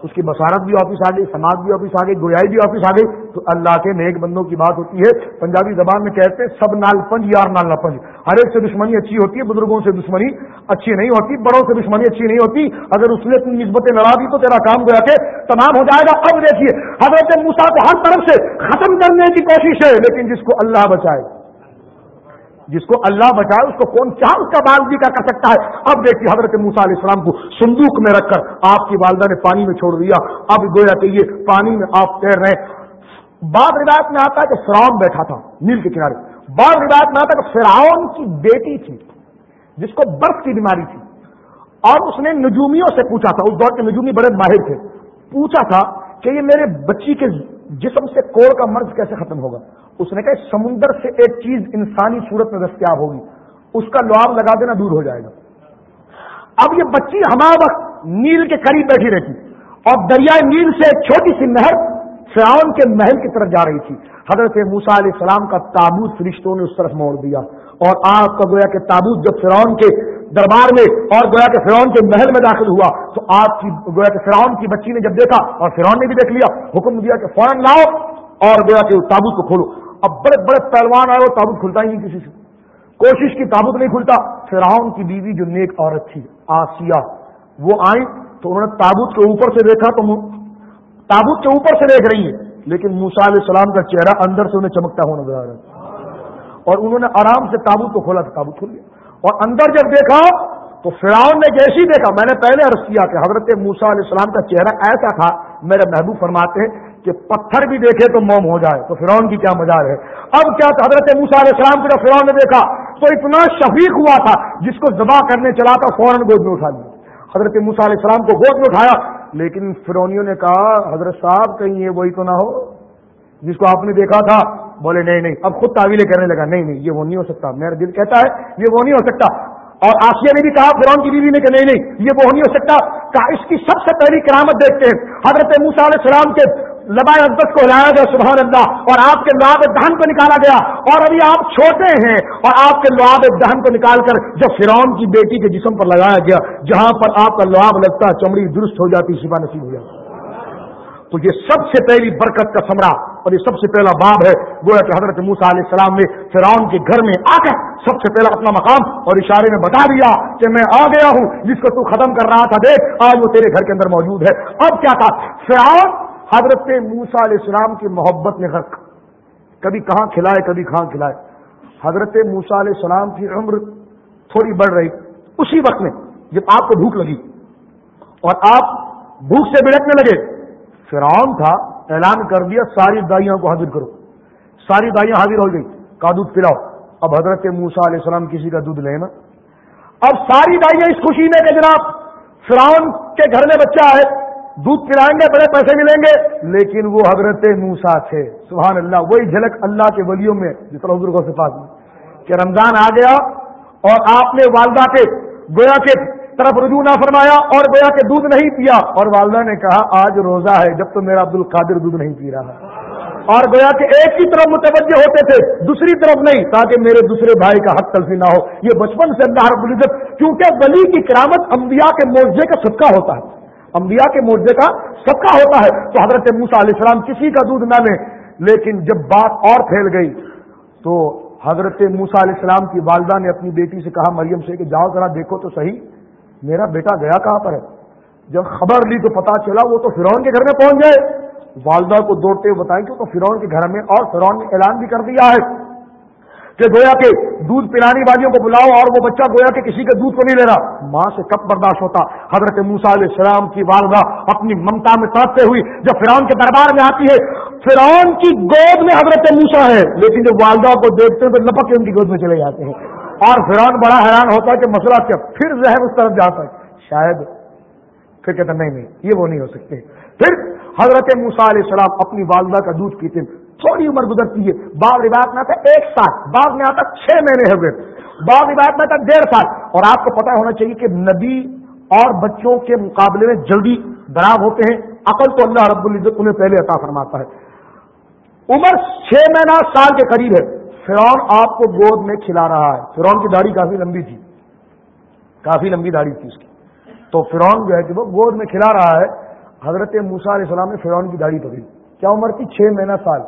اس کی بسارت بھی واپس آ گئی سماج بھی واپس آ گئی گویائی بھی واپس آ گئی، تو اللہ کے نیک بندوں کی بات ہوتی ہے۔ پنجابی زبان میں کہتے ہیں، سب نال پنج، یار نال نہ پنج۔ ہر ایک سے دشمنی اچھی ہوتی ہے، بزرگوں سے دشمنی اچھی نہیں ہوتی، بڑوں سے دشمنی اچھی نہیں ہوتی۔ اگر اس نے اپنی نسبتیں لڑا دی تو تیرا کام گویا کہ تمام ہو جائے گا۔ اب دیکھیے، حضرت موسا کو ہر طرف سے ختم کرنے کی کوشش ہے، لیکن جس کو اللہ بچائے۔ جس کو اللہ بچائے، اس کو کون چاہ اس کا بالدی جی کا کر سکتا ہے۔ اب دیکھیے حضرت موسا علیہ السلام کو صندوق میں رکھ کر آپ کی والدہ نے پانی میں چھوڑ دیا۔ اب گویا کہ یہ پانی میں آپ تیر رہے بعض روایت میں آتا ہے کہ فراؤن بیٹھا تھا نیل کے کنارے۔ بعض روایت میں آتا ہے کہ فراؤن کی بیٹی تھی، جس کو برف کی بیماری تھی۔ اور اس نے نجومیوں سے پوچھا تھا، اس دور کے نجومی بڑے ماہر تھے۔ پوچھا تھا کہ یہ میرے بچی کے جسم سے کوڑ کا مرض کیسے ختم ہوگا؟ اس نے کہا سمندر سے ایک چیز انسانی صورت میں دستیاب ہوگی، اس کا لواب لگا دینا دور ہو جائے گا۔ اب یہ بچی ہمارا وقت نیل کے قریب بیٹھی رہتی اور دریائے نیل سے ایک چھوٹی سی نہر فرعون کے محل کی طرف جا رہی تھی۔ حضرت موسا علیہ السلام کا تابوت فرشتوں نے اس طرف موڑ دیا۔ اور آپ کا گویا کہ تابوت جب فرعون کے دربار میں اور گویا کہ فرعون کے محل میں داخل ہوا، تو آپ کی گویا کہ فرعون کی بچی نے جب دیکھا اور فرعون نے بھی دیکھ لیا، حکم دیا کہ فوراً لاؤ اور گویا کہ تابوت کو کھولو۔ اب بڑے بڑے پہلوان آئے وہ تابوت کھلتا ہی نہیں کسی سے۔ کوشش کی تابوت نہیں کھلتا۔ فرعون کی بیوی جو نیک عورت تھی، آسیہ، وہ آئی تو انہوں نے تابوت کے اوپر سے دیکھا تو تابوت کے اوپر سے دیکھ رہی ہے لیکن موسا علیہ السلام کا چہرہ اندر سے انہیں چمکتا ہوا نظر آ رہا اور انہوں نے آرام سے تابوت کو کھولا تو تابوت کھل گیا۔ اور اندر جب دیکھا تو فرعون نے جیسی دیکھا۔ میں نے پہلے عرض کیا کہ حضرت موسا علیہ السلام کا چہرہ ایسا تھا، میرے محبوب فرماتے ہیں کہ پتھر بھی دیکھے تو موم ہو جائے، تو فرعون کی کیا مزاج ہے۔ اب کیا تھا؟ حضرت موسا علیہ السلام کو جب فرعون نے دیکھا تو اتنا شفیق ہوا تھا، جس کو ذبح کرنے چلا تھا، فوراً گود میں اٹھا لیا۔ حضرت موسا علیہ السلام کو گود میں اٹھایا، لیکن فرونیوں نے کہا، حضرت صاحب، کہیں یہ وہی تو نہ ہو جس کو آپ نے دیکھا تھا۔ بولے، نہیں نہیں. اب خود تعویلیں کرنے لگا، نہیں نہیں. یہ وہ نہیں ہو سکتا. میرا دل کہتا ہے، یہ وہ نہیں ہو سکتا. اور آسیہ نے بھی کہا فرون کی بیوی نے کہ نہیں نہیں. یہ وہ نہیں ہو سکتا. کہا اس کی سب سے پہلی کرامت دیکھتے ہیں. حضرت موسا علیہ السلام کے لبائے عزت کو لایا گیا سبحان اللہ اور آپ کے لعاب دہن کو نکالا گیا. اور ابھی آپ چھوٹے ہیں اور آپ کے لعاب دہن کو نکال کر جب فرعون کی بیٹی کے جسم پر لگایا گیا، جہاں پر آپ کا لعاب لگتا چمڑی درست ہو جاتی، شفا نصیب ہو جاتی. تو یہ سب سے پہلی برکت کا سمرا اور یہ سب سے پہلا باب ہے، گویا کہ حضرت موسا علیہ السلام نے فرعون کے گھر میں آ کر سب سے پہلا اپنا مقام اور اشارے میں بتا دیا کہ میں آ گیا ہوں، جس کو تو ختم کر رہا تھا، دیکھ، آج وہ تیرے گھر کے اندر موجود ہے۔ اب کیا تھا؟ فرعون حضرت موسا علیہ السلام کی محبت میں غرق۔ کبھی کہاں کھلائے، کبھی کہاں کھلائے۔ حضرت موسا علیہ السلام کی عمر تھوڑی بڑھ رہی۔ اسی وقت میں جب آپ کو بھوک لگی اور آپ بھوک سے بڑکنے لگے فرعون تھا، اعلان کر دیا، ساری دائیوں کو حاضر کرو۔ ساری دائیاں حاضر ہو گئی۔ کا دودھ پلاؤ۔ اب حضرت موسا علیہ السلام کسی کا دودھ لینا اب ساری دائیاں اس خوشی میں کہ جناب، فرعون کے گھر میں بچہ ہے، دودھ پلائیں گے، بڑے پیسے ملیں گے۔ لیکن وہ حضرت موسا تھے۔ سبحان اللہ، وہی جھلک اللہ کے ولیوں میں جس طرح حضر کو سے پاس کہ رمضان آ گیا اور آپ نے والدہ کے، گویا کے طرف رجوع نہ فرمایا اور گویا کے دودھ نہیں پیا۔ اور والدہ نے کہا، آج روزہ ہے، جب تو میرا عبد القادر دودھ نہیں پی رہا۔ اور گویا کہ ایک ہی طرف متوجہ ہوتے تھے، دوسری طرف نہیں، تاکہ میرے دوسرے بھائی کا حق تلفی نہ ہو۔ یہ بچپن سے اللہ رب العزت کیونکہ ولی کی کرامت انبیاء کے معجزے کا صدقہ ہوتا ہے۔ انبیاء کے معجزے کا سب کا ہوتا ہے۔ تو حضرت موسا علیہ السلام کسی کا دودھ نہ لیں لیکن جب بات اور پھیل گئی، تو حضرت موسا علیہ السلام کی والدہ نے اپنی بیٹی سے کہا، مریم سے کہ جاؤ ذرا دیکھو تو صحیح۔ میرا بیٹا گیا کہاں پر ہے؟ جب خبر لی تو پتا چلا وہ تو فرعون کے گھر میں پہنچ گئے۔ والدہ کو دوڑتے ہوئے بتائیں کہ تو فرعون کے گھر میں اور فرعون نے اعلان بھی کر دیا ہے کہ گویا کے دودھ پلانی والیوں کو بلاؤ اور وہ بچہ گویا کہ کسی کے دودھ کو نہیں لے رہا۔ ماں سے کب برداشت ہوتا؟ حضرت موسا علیہ السلام کی والدہ اپنی ممتا میں تڑپتے ہوئی جب فرعون کے دربار میں آتی ہے، فرعون کی گود میں حضرت موسا ہے۔ لیکن جب والدہ کو دیکھتے ہیں تو لپک کے ان کی گود میں چلے جاتے ہیں۔ اور فرعون بڑا حیران ہوتا ہے کہ مسئلہ کیا؟ پھر ذہن اس طرف جاتا ہے۔ شاید پھر کہتے نہیں نہیں، یہ وہ نہیں ہو سکتے۔ پھر حضرت موسا علیہ السلام اپنی والدہ کا دودھ پیتے تھوڑی عمر گزرتی ہے۔ بعض روایت میں آتا ایک سال، بعض میں آتا چھ مہینے ہو گئے۔ بعض روایت میں آتا ڈیڑھ سال۔ اور آپ کو پتا ہونا چاہیے کہ نبی اور بچوں کے مقابلے میں جلدی براب ہوتے ہیں۔ عقل تو اللہ رب العزت انہیں پہلے عطا فرماتا ہے۔ عمر چھ مہینہ سال کے قریب ہے۔ فرون آپ کو گود میں کھلا رہا ہے۔ فرون کی داڑھی کافی لمبی تھی۔ کافی لمبی داڑھی تھی اس کی۔ تو فرون جو ہے کہ وہ گود میں کھلا رہا ہے۔ حضرت موسا علیہ السلام نے فرون کی داڑھی پکڑی۔ کیا عمر تھی؟ چھ مہینہ سال۔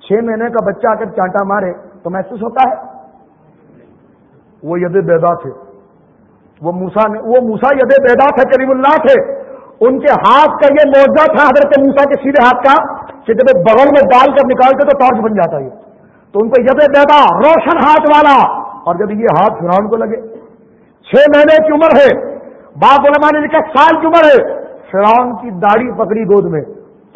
چھ مہینے کا بچہ اگر چانٹا مارے تو محسوس ہوتا ہے؟ وہ ید بیدا تھے۔ وہ موسا نے وہ موسا ید بیدا تھے، کریم اللہ تھے۔ ان کے ہاتھ کا یہ موجہ تھا حضرت موسا کے سیدھے ہاتھ کا کہ جب بغل میں ڈال کر نکالتے تو ٹارچ بن جاتا ہے۔ تو ان کو ید بیدا روشن ہاتھ والا اور جب یہ ہاتھ فران کو لگے، چھ مہینے کی عمر ہے باپ علماء نے لکھا سال کی عمر ہے فران کی داڑھی پکڑی گود میں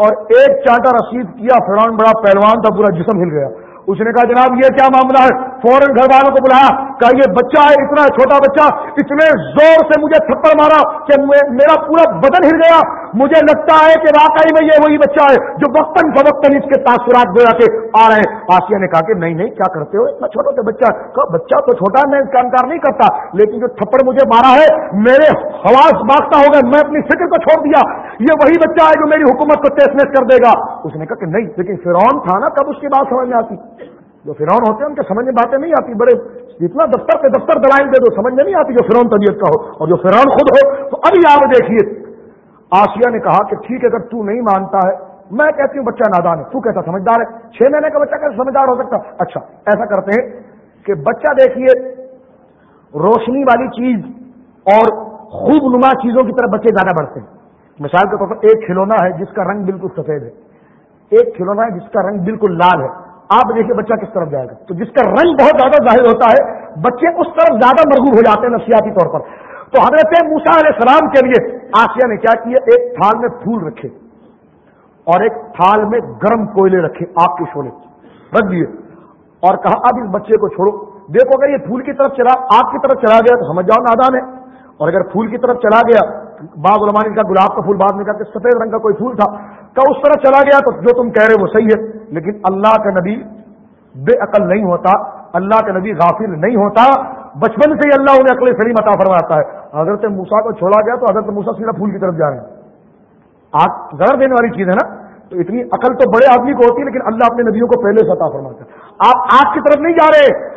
اور ایک چانٹا رسید کیا فران بڑا پہلوان تھا، پورا جسم ہل گیا۔ اس نے کہا، جناب، یہ کیا معاملہ ہے؟ فوراً گھر والوں کو بلایا کہ یہ بچہ ہے، اتنا چھوٹا بچہ، اتنے زور سے مجھے تھپڑ مارا کہ میرا پورا بدن ہل گیا۔ مجھے لگتا ہے کہ واقعی میں یہ وہی بچہ ہے جو وقتاً فوقتاً اس کے تاثرات گویا کے آ رہے ہیں۔ آسیہ نے کہا کہ نہیں نہیں، کیا کرتے ہو؟ اتنا چھوٹا سا بچہ کہا، بچہ تو چھوٹا میں اس کا انکار نہیں کرتا، لیکن جو تھپڑ مجھے مارا ہے، میرے حواس باغتا ہو گئے میں اپنی فکر کو چھوڑ دیا۔ یہ وہی بچہ ہے جو میری حکومت کو تیس کر دے گا۔ اس نے کہا کہ نہیں، لیکن فرعون تھا نا کب اس کی بات سمجھ میں آتی۔ جو فرعون ہوتے ہیں، ان کے سمجھ میں باتیں نہیں آتی۔ بڑے جتنا دفتر پہ دفتر دلائل دے دو، سمجھ میں نہیں آتی جو فرعون طبیعت کا ہو۔ اور جو فرعون خود ہو، تو ابھی آپ دیکھیے۔ آسیہ نے کہا کہ ٹھیک ہے، اگر تو نہیں مانتا ہے، میں کہتی ہوں بچہ نادان ہے۔ تو کہتا سمجھدار ہے؟ چھ مہینے کا بچہ کیسے سمجھدار ہو سکتا؟ اچھا ایسا کرتے ہیں کہ بچہ دیکھیے، روشنی والی چیز اور خوب نما چیزوں کی طرف بچے زیادہ بڑھتے ہیں۔ مثال کے طور پر ایک کھلونا ہے جس کا رنگ بالکل سفید ہے۔ ایک کھلونا ہے جس کا رنگ بالکل لال ہے۔ آپ دیکھیے بچہ کس طرف جائے گا۔ تو جس کا رنگ بہت زیادہ ظاہر ہوتا ہے، بچے اس طرف زیادہ مرغوب ہو جاتے ہیں نفسیاتی طور پر۔ تو حضرت موسا علیہ السلام کے لیے آسیہ نے کیا کیا؟ ایک تھال میں پھول رکھے اور ایک تھال میں گرم کوئلے رکھے آگ کے شولے رکھ دیے۔ اور کہا، اب اس بچے کو چھوڑو۔ دیکھو، اگر یہ پھول کی طرف چلا آگ کی طرف چلا گیا تو سمجھ جاؤ نادان ہے۔ اور اگر پھول کی طرف چلا گیا، بعض علماء کا گلاب کا پھول بعد میں کہا کہ سفید رنگ کا کوئی پھول تھا۔ کہ اس طرح چلا گیا تو جو تم کہہ رہے وہ صحیح ہے۔ لیکن اللہ کا نبی بے عقل نہیں ہوتا، اللہ کا نبی غافل نہیں ہوتا۔ بچپن سے ہی اللہ انہیں عقل سلیم عطا فرماتا ہے۔ حضرت موسا کو چھوڑا گیا تو حضرت موسا سیدھا پھول کی طرف جا رہے ہیں۔ آپ ضرور دینے والی چیز ہے نا؟ تو اتنی عقل تو بڑے آدمی کو ہوتی ہے لیکن اللہ اپنے نبیوں کو پہلے سے عطا فرماتا ہے آپ آگ کی طرف نہیں جا رہے۔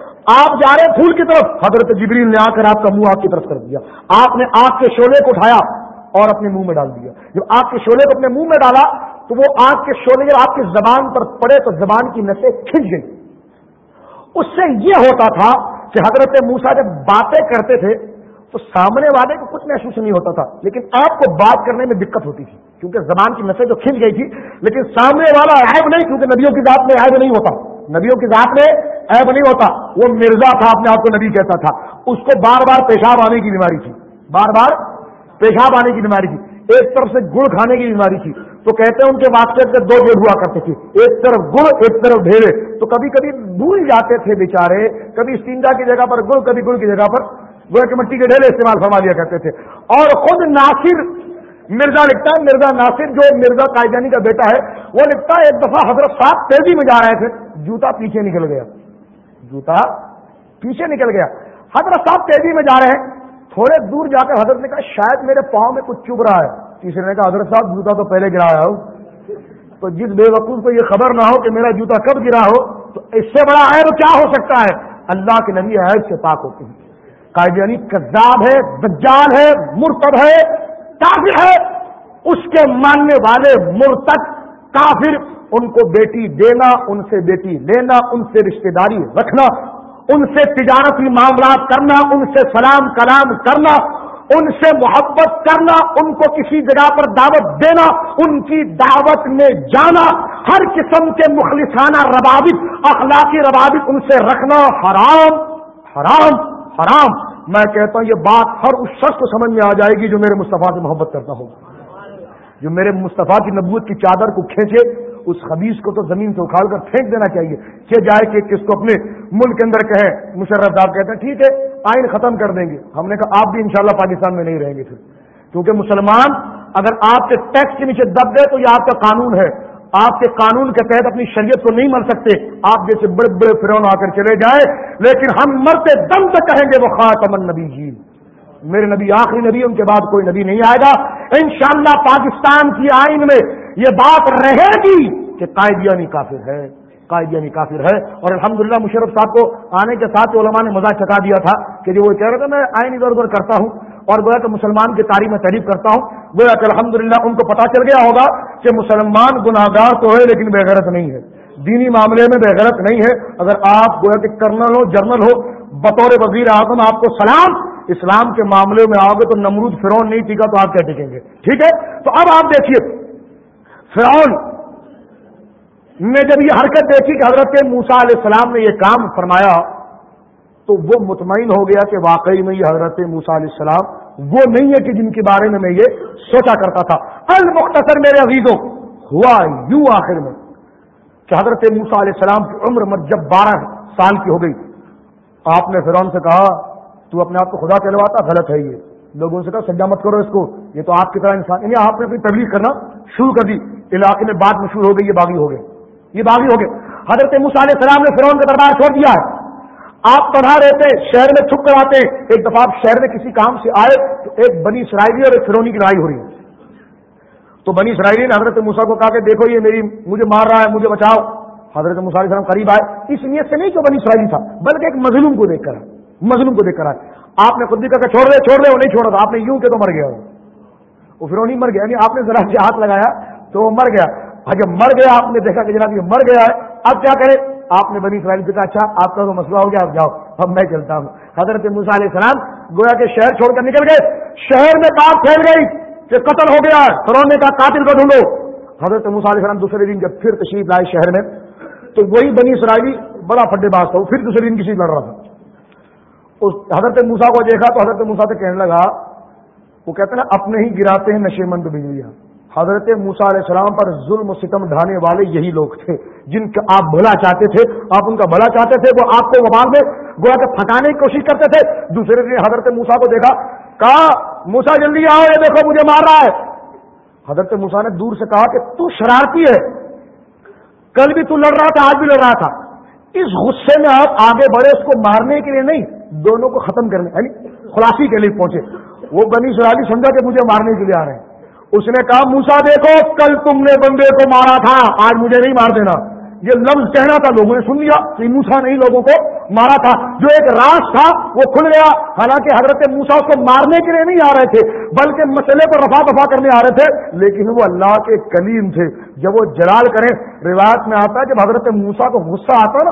آپ جا رہے پھول کی طرف۔ حضرت جبریل نے آ کر آپ کا منہ آگ کی طرف کر دیا۔ آپ نے آگ کے شعلے کو اٹھایا اور اپنے منہ میں ڈال دیا۔ جب آگ کے شعلے کو اپنے منہ میں ڈالا تو وہ آگ کے شعلے جب آپ کی زبان پر پڑے تو زبان کی نسیں کھنچ گئی اس سے یہ ہوتا تھا کہ حضرت موسا جب باتیں کرتے تھے تو سامنے والے کو کچھ محسوس نہیں ہوتا تھا، لیکن آپ کو بات کرنے میں دقت ہوتی تھی، کیونکہ زبان کی نسیں جو کھنچ گئی تھی، لیکن سامنے والا عیب نہیں، کیونکہ نبیوں کی ذات میں عیب نہیں ہوتا۔ نبیوں کی ذات میں عیب نہیں ہوتا، وہ مرزا تھا، اپنے آپ کو نبی کہتا تھا۔ اس کو بار بار پیشاب آنے کی بیماری تھی۔ بار بار پیشاب آنے کی بیماری تھی۔ ایک طرف سے گڑ کھانے کی بیماری تھی۔ تو کہتے ہیں ان کے واقعے سے دو جیل ہوا کرتے تھے۔ ایک طرف گڑ، ایک طرف ڈھیرے تو کبھی کبھی بھول جاتے تھے بیچارے، کبھی سینڈا کی جگہ پر گڑ، کبھی گڑ کی جگہ پر گویا کی مٹی کے ڈھیلے استعمال فرما لیا کرتے تھے۔ اور خود ناصر، مرزا لکھتا ہے، مرزا ناصر جو مرزا قائدانی کا بیٹا ہے، وہ لکھتا ہے، ایک دفعہ حضرت صاحب تیزی میں جا رہے تھے۔ جوتا پیچھے نکل گیا۔ جوتا پیچھے نکل گیا۔ حضرت صاحب تیزی میں جا رہے ہیں۔ تھوڑے دور جا کر حضرت نے کہا، شاید میرے پاؤں میں کچھ چبھ رہا ہے۔ تیسرے نے کہا، حضرت صاحب، جوتا تو پہلے گرایا ہو۔ تو جس بے وقوف کو یہ خبر نہ ہو کہ میرا جوتا کب گرا ہو، تو اس سے بڑا عیب کیا ہو سکتا ہے؟ اللہ کے نبی عیب سے پاک ہوتے ہیں۔ قائدانی یعنی کذاب ہے، دجال ہے، مرتب ہے، کافر ہے۔ اس کے ماننے والے مرتب کافر، ان کو بیٹی دینا، ان سے بیٹی لینا، ان سے رشتہ داری رکھنا، ان سے تجارتی معاملات کرنا، ان سے سلام کلام کرنا، ان سے محبت کرنا، ان کو کسی جگہ پر دعوت دینا، ان کی دعوت میں جانا، ہر قسم کے مخلصانہ روابط، اخلاقی روابط ان سے رکھنا حرام حرام۔ حرام۔ میں کہتا ہوں یہ بات ہر اس شخص کو سمجھ میں آ جائے گی جو میرے مصطفیٰ سے محبت کرتا ہوگا جو میرے مصطفیٰ کی نبوت کی چادر کو کھینچے، اس خبیص کو تو زمین سے اکھاڑ کر پھینک دینا چاہیے۔ کہ جائے کہ کس کو اپنے ملک کے اندر کہے، مشرف صاحب کہتے ہیں، ٹھیک ہے، آئین ختم کر دیں گے۔ ہم نے کہا، آپ بھی انشاءاللہ پاکستان میں نہیں رہیں گے پھر۔ کیونکہ مسلمان اگر آپ کے ٹیکس کے نیچے دب گئے تو یہ آپ کا قانون ہے۔ آپ کے قانون کے تحت اپنی شریعت کو نہیں مر سکتے، آپ جیسے بڑے بڑے فرون آ کر چلے جائیں، لیکن ہم مرتے دم تک کہیں گے وہ خاتم نبی جی میرے نبی، آخری نبی، ان کے بعد کوئی نبی نہیں آئے گا۔ انشاءاللہ پاکستان کی آئین میں یہ بات رہے گی کہ قائدیانی کافر ہے، قائدیانی کافر ہے۔ اور الحمدللہ مشرف صاحب کو آنے کے ساتھ علماء نے مزاق چکا دیا تھا کہ جو وہ کہہ رہے تھے، میں آئین ادھر ادھر کرتا ہوں۔ اور گویا کہ مسلمان کی تاریخ میں تعریف کرتا ہوں، گویا کہ الحمدللہ ان کو پتا چل گیا ہوگا کہ مسلمان گناہ گار تو ہے لیکن بےغیرت نہیں ہے دینی معاملے میں بےغیرت نہیں ہے اگر آپ گویا کہ کرنل ہو، جرنل ہو، بطور وزیر اعظم آپ کو سلام، اسلام کے معاملے میں آؤ گے تو نمرود فرون نہیں ٹھیکا تو آپ کیا ٹکیں گے؟ ٹھیک ہے؟ تو اب آپ دیکھیے، فرعون نے جب یہ حرکت دیکھی کہ حضرت موسا علیہ السلام نے یہ کام فرمایا تو وہ مطمئن ہو گیا کہ واقعی میں یہ حضرت موسا علیہ السلام، وہ نہیں ہے کہ جن کے بارے میں میں یہ سوچا کرتا تھا۔ المختصر میرے عزیزوں، ہوا یوں آخر میں کہ حضرت موسا علیہ السلام کی عمر مت جب بارہ سال کی ہو گئی۔ آپ نے فرعون سے کہا، تو اپنے آپ کو خدا کہلواتا، غلط ہے یہ۔ لوگوں سے کہا، سجا مت کرو اس کو۔ یہ تو آپ کی طرح انسان یعنی آپ نے اپنی تبلیغ کرنا شروع کر دی۔ علاقے میں بات مشہور ہو گئی، یہ باغی ہو گئے۔ یہ باغی ہو گئے۔ حضرت علیہ السلام نے فرعون کا دربار چھوڑ دیا ہے۔ آپ پڑھا رہتے شہر میں چھپ کر آتے ایک دفعہ آپ شہر میں کسی کام سے آئے تو ایک بنی اسرائیلی اور ایک فرونی کی لڑائی ہو رہی ہے۔ تو بنی اسرائیلی نے حضرت موسا کو کہا کہ دیکھو یہ میری، مجھے مار رہا ہے، مجھے بچاؤ۔ حضرت علیہ السلام قریب آئے۔ اس نیت سے نہیں کہ بنی اسرائیلی تھا، بلکہ ایک مظلوم کو دیکھ کر مظلوم کو دیکھ کر آئے۔ آپ نے خود بھی کہا کہ چھوڑ دے چھوڑ دے، وہ نہیں چھوڑا تھا۔ آپ نے یوں کہ تو مر گیا۔ وہ فرونی مر گیا۔ یعنی آپ نے ذرا سے ہاتھ لگایا تو وہ مر گیا۔ جب مر گیا، آپ نے دیکھا کہ جناب یہ مر گیا ہے۔ اب کیا کرے آپ نے بنی اسرائیل سے کہا اچھا آپ کا تو مسئلہ ہو گیا آپ جاؤ۔ اب میں چلتا ہوں۔ حضرت موسا علیہ السلام گویا کے شہر چھوڑ کر نکل گئے۔ شہر میں بات پھیل گئی کہ قتل ہو گیا۔ فرون نے کہا قاتل کو ڈھونڈو۔ حضرت موسا علیہ السلام دوسرے دن جب پھر تشریف لائے شہر میں، تو وہی بنی اسرائیلی بڑا پڈے باز تھا۔ وہ پھر دوسرے دن کسی لڑ رہا تھا۔ اس حضرت موسا کو دیکھا تو حضرت موسا سے کہنے لگا، وہ کہتے ہیں اپنے ہی گراتے ہیں نشے مند بجلیاں۔ حضرت موسا علیہ السلام پر ظلم و ستم ڈھانے والے یہی لوگ تھے، جن کا آپ بھلا چاہتے تھے، آپ ان کا بھلا چاہتے تھے، وہ آپ کو وبال میں گویا کے پھنکانے کی کوشش کرتے تھے۔ دوسرے دن حضرت موسا کو دیکھا، کہا موسا جلدی آؤ، یہ دیکھو مجھے مار رہا ہے۔ حضرت موسا نے دور سے کہا کہ تو شرارتی ہے۔ کل بھی تو لڑ رہا تھا، آج بھی لڑ رہا تھا۔ اس غصے میں آپ آگے بڑھے، اس کو مارنے کے لیے نہیں، دونوں کو ختم کرنے یعنی خلاصی کے لیے پہنچے۔ وہ بنی سرالی سمجھا کہ مجھے مارنے کے لیے آ رہے ہیں۔ اس نے کہا موسا دیکھو، کل تم نے بندے کو مارا تھا، آج مجھے نہیں مار دینا۔ یہ لفظ کہنا تھا لوگوں نے، سن لیا۔ کہ موسا نہیں لوگوں کو مارا تھا۔ جو ایک راز تھا، وہ کھل گیا۔ حالانکہ حضرت موسا اس کو مارنے کے لیے نہیں آ رہے تھے، بلکہ مسئلے پر رفا دفاع کرنے آ رہے تھے۔ لیکن وہ اللہ کے کلیم تھے۔ جب وہ جلال کریں، روایت میں آتا ہے، جب حضرت موسا کو غصہ آتا نا،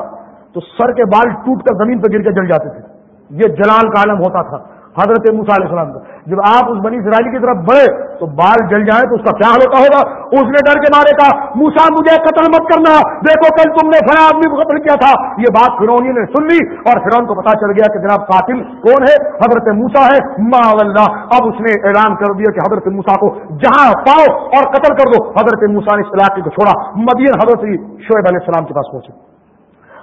تو سر کے بال ٹوٹ کر زمین پہ گر کے جل جاتے تھے۔ یہ جلال کا عالم ہوتا تھا۔ حضرت موسا علیہ السلام کا۔ جب آپ اس بنی اسرائیلی کی طرف بڑھے تو بال جل جائیں تو اس کا کیا ہوتا ہوگا؟ اس نے ڈر کے مارے کہا موسا مجھے قتل مت کرنا۔ دیکھو کل تم نے فلاں آدمی کو قتل کیا تھا۔ یہ بات فرونی نے سن لی اور فرون کو پتا چل گیا کہ جناب قاتل کون ہے، حضرت موسا ہے۔ ما اللہ اب اس نے اعلان کر دیا کہ حضرت موسا کو جہاں پاؤ اور قتل کر دو۔ حضرت موسا نے اس علاقے کو چھوڑا۔ مدین حضرت شعیب علیہ السلام کے پاس پہنچے۔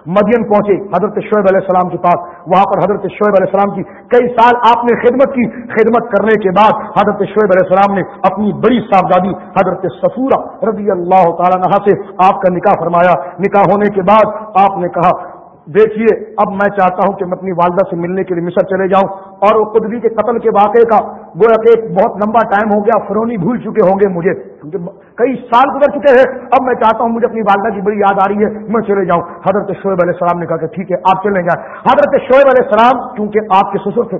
مدین پہنچے حضرت شعیب علیہ السلام کے پاس۔ وہاں پر حضرت شعیب علیہ السلام کی کئی سال آپ نے خدمت کی۔ خدمت کرنے کے بعد حضرت شعیب علیہ السلام نے اپنی بڑی صاحبزادی حضرت سفورہ رضی اللہ تعالیٰ سے آپ کا نکاح فرمایا۔ نکاح ہونے کے بعد آپ نے کہا، دیکھیے، اب میں چاہتا ہوں کہ میں اپنی والدہ سے ملنے کے لیے مصر چلے جاؤں۔ اور وہ قدری کے قتل کے واقعے کا گویا کہ ایک بہت لمبا ٹائم ہو گیا، فرونی بھول چکے ہوں گے مجھے۔ کئی سال گزر چکے ہیں۔ اب میں چاہتا ہوں مجھے اپنی والدہ کی بڑی یاد آ رہی ہے۔ میں چلے جاؤں۔ حضرت شعیب علیہ السلام نے کہا کہ ٹھیک ہے، آپ چلے جائیں۔ حضرت شعیب علیہ السلام کیونکہ آپ کے سسر تھے،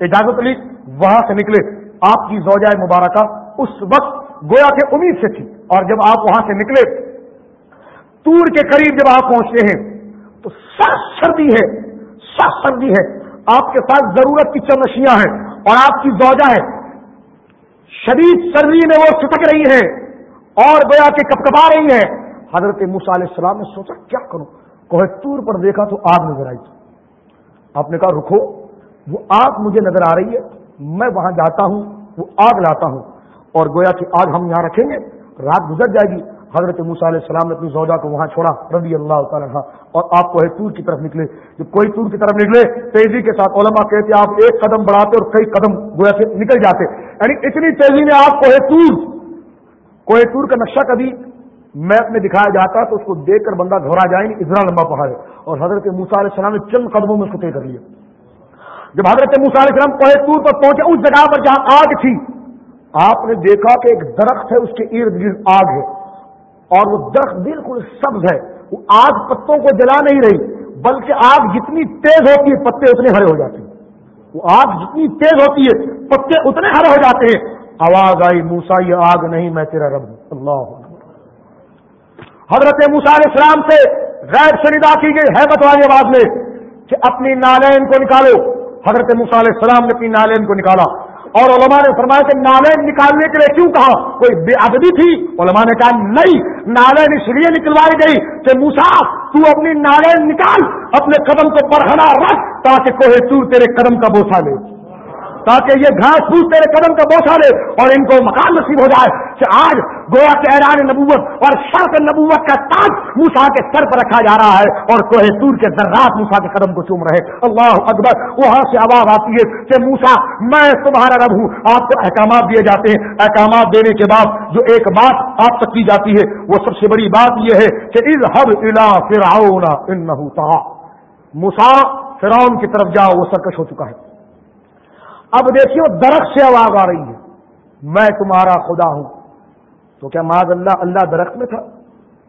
اجازت لی، وہاں سے نکلے۔ آپ کی زوجہ مبارکہ اس وقت گویا کے امید سے تھی۔ اور جب آپ وہاں سے نکلے، تور کے قریب جب آپ پہنچتے ہیں، تو سخت سردی ہے سخت سردی ہے۔ آپ کے ساتھ ضرورت کی چمشیاں ہیں اور آپ کی زوجہ ہے شدید سردی میں وہ سٹک رہی ہے اور گویا کہ کپ کپا رہی ہے حضرت علیہ السلام نے سوچا، کیا کروں؟ کوہ تور پر دیکھا تو آگ نظر آئی۔ آپ نے کہا، رکو، وہ آگ مجھے نظر آ رہی ہے، میں وہاں جاتا ہوں، وہ آگ لاتا ہوں۔ اور گویا کہ آگ ہم یہاں رکھیں گے، رات گزر جائے گی۔ حضرت علیہ السلام نے اپنی زوجہ کو وہاں چھوڑا، رضی اللہ تعالیٰ اور آپ کوہ تور کی طرف نکلے۔ جب کوئی تور کی طرف نکلے، تیزی کے ساتھ علماء کہتے آپ ایک قدم بڑھاتے اور کئی قدم گویا سے نکل جاتے۔ یعنی اتنی تیزی میں آپ کوہ تور کوہ تور کا نقشہ کبھی میپ میں دکھایا جاتا تو اس کو دیکھ کر بندہ گھبرا جائے، نہیں، اتنا لمبا پہاڑ ہے۔ اور حضرت موسا علیہ السلام نے چند قدموں میں اس کو طے کر لیا۔ جب حضرت موسا علیہ السلام کوہ تور پر پہنچے، اس جگہ پر جہاں آگ تھی، آپ نے دیکھا کہ ایک درخت ہے، اس کے ارد گرد آگ ہے۔ اور وہ درخت بالکل سبز ہے۔ وہ آگ پتوں کو جلا نہیں رہی، بلکہ آگ جتنی تیز ہوتی ہے، پتے اتنے ہرے ہو جاتے ہیں۔ وہ آگ جتنی تیز ہوتی ہے، پتے اتنے ہرے ہو جاتے ہیں۔ آواز آئی موسا یہ آگ نہیں، میں تیرا رب ہوں۔ اللہ حضرت موسا علیہ السلام سے غیر شریدا کی گئی حیبت والی آواز میں کہ اپنی نالین کو نکالو۔ حضرت موسا علیہ السلام نے اپنی نالین کو نکالا۔ اور علماء نے فرمایا کہ نالین نکالنے کے لیے کیوں کہا؟ کوئی بے ادبی تھی؟ علماء نے کہا نہیں، نالین اس لیے نکلوائی گئی کہ موسا تو اپنی نالین نکال، اپنے قدم کو برہنا رکھ تاکہ کوہ تور تیرے قدم کا بوسا لے۔ تاکہ یہ گھاس پھوس تیرے قدم کا بوسا لے اور ان کو مکان نصیب ہو جائے کہ آج گویا کے ایران نبوت اور شرط نبوت کا تاج موسا کے سر پر رکھا جا رہا ہے اور کوہ تور کے ذرات موسا کے قدم کو چوم رہے اللہ اکبر۔ وہاں سے آواز آتی ہے کہ موسا میں تمہارا رب ہوں۔ آپ کو احکامات دیے جاتے ہیں۔ احکامات دینے کے بعد جو ایک بات آپ تک کی جاتی ہے، وہ سب سے بڑی بات یہ ہے کہ از حب الا فرعون موسا فرعون کی طرف جاؤ، وہ سرکش ہو چکا ہے۔ اب دیکھیے درخت سے آواز آ رہی ہے۔ میں تمہارا خدا ہوں۔ تو کیا معاذ اللہ اللہ درخت میں تھا؟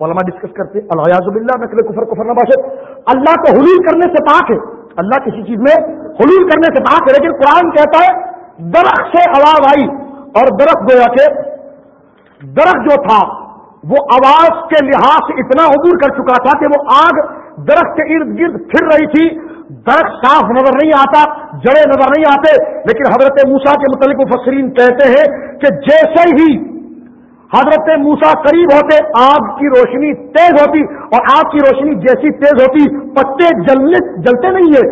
علماء ڈسکس کرتے الحاظ اللہ نقل کفر کفر نباشد اللہ کو حلول کرنے سے پاک ہے۔ اللہ کسی چیز میں حلول کرنے سے پاک ہے، لیکن قرآن کہتا ہے، درخت سے آواز آئی۔ اور درخت گویا کہ درخت جو تھا، وہ آواز کے لحاظ سے اتنا عبور کر چکا تھا کہ وہ آگ درخت کے ارد گرد پھر رہی تھی۔ درخت صاف نظر نہیں آتا، جڑے نظر نہیں آتے، لیکن حضرت موسا کے متعلق مفسرین کہتے ہیں کہ جیسے ہی حضرت موسا قریب ہوتے، آگ کی روشنی تیز ہوتی اور آگ کی روشنی جیسی تیز ہوتی، پتے جلنے، جلتے نہیں ہے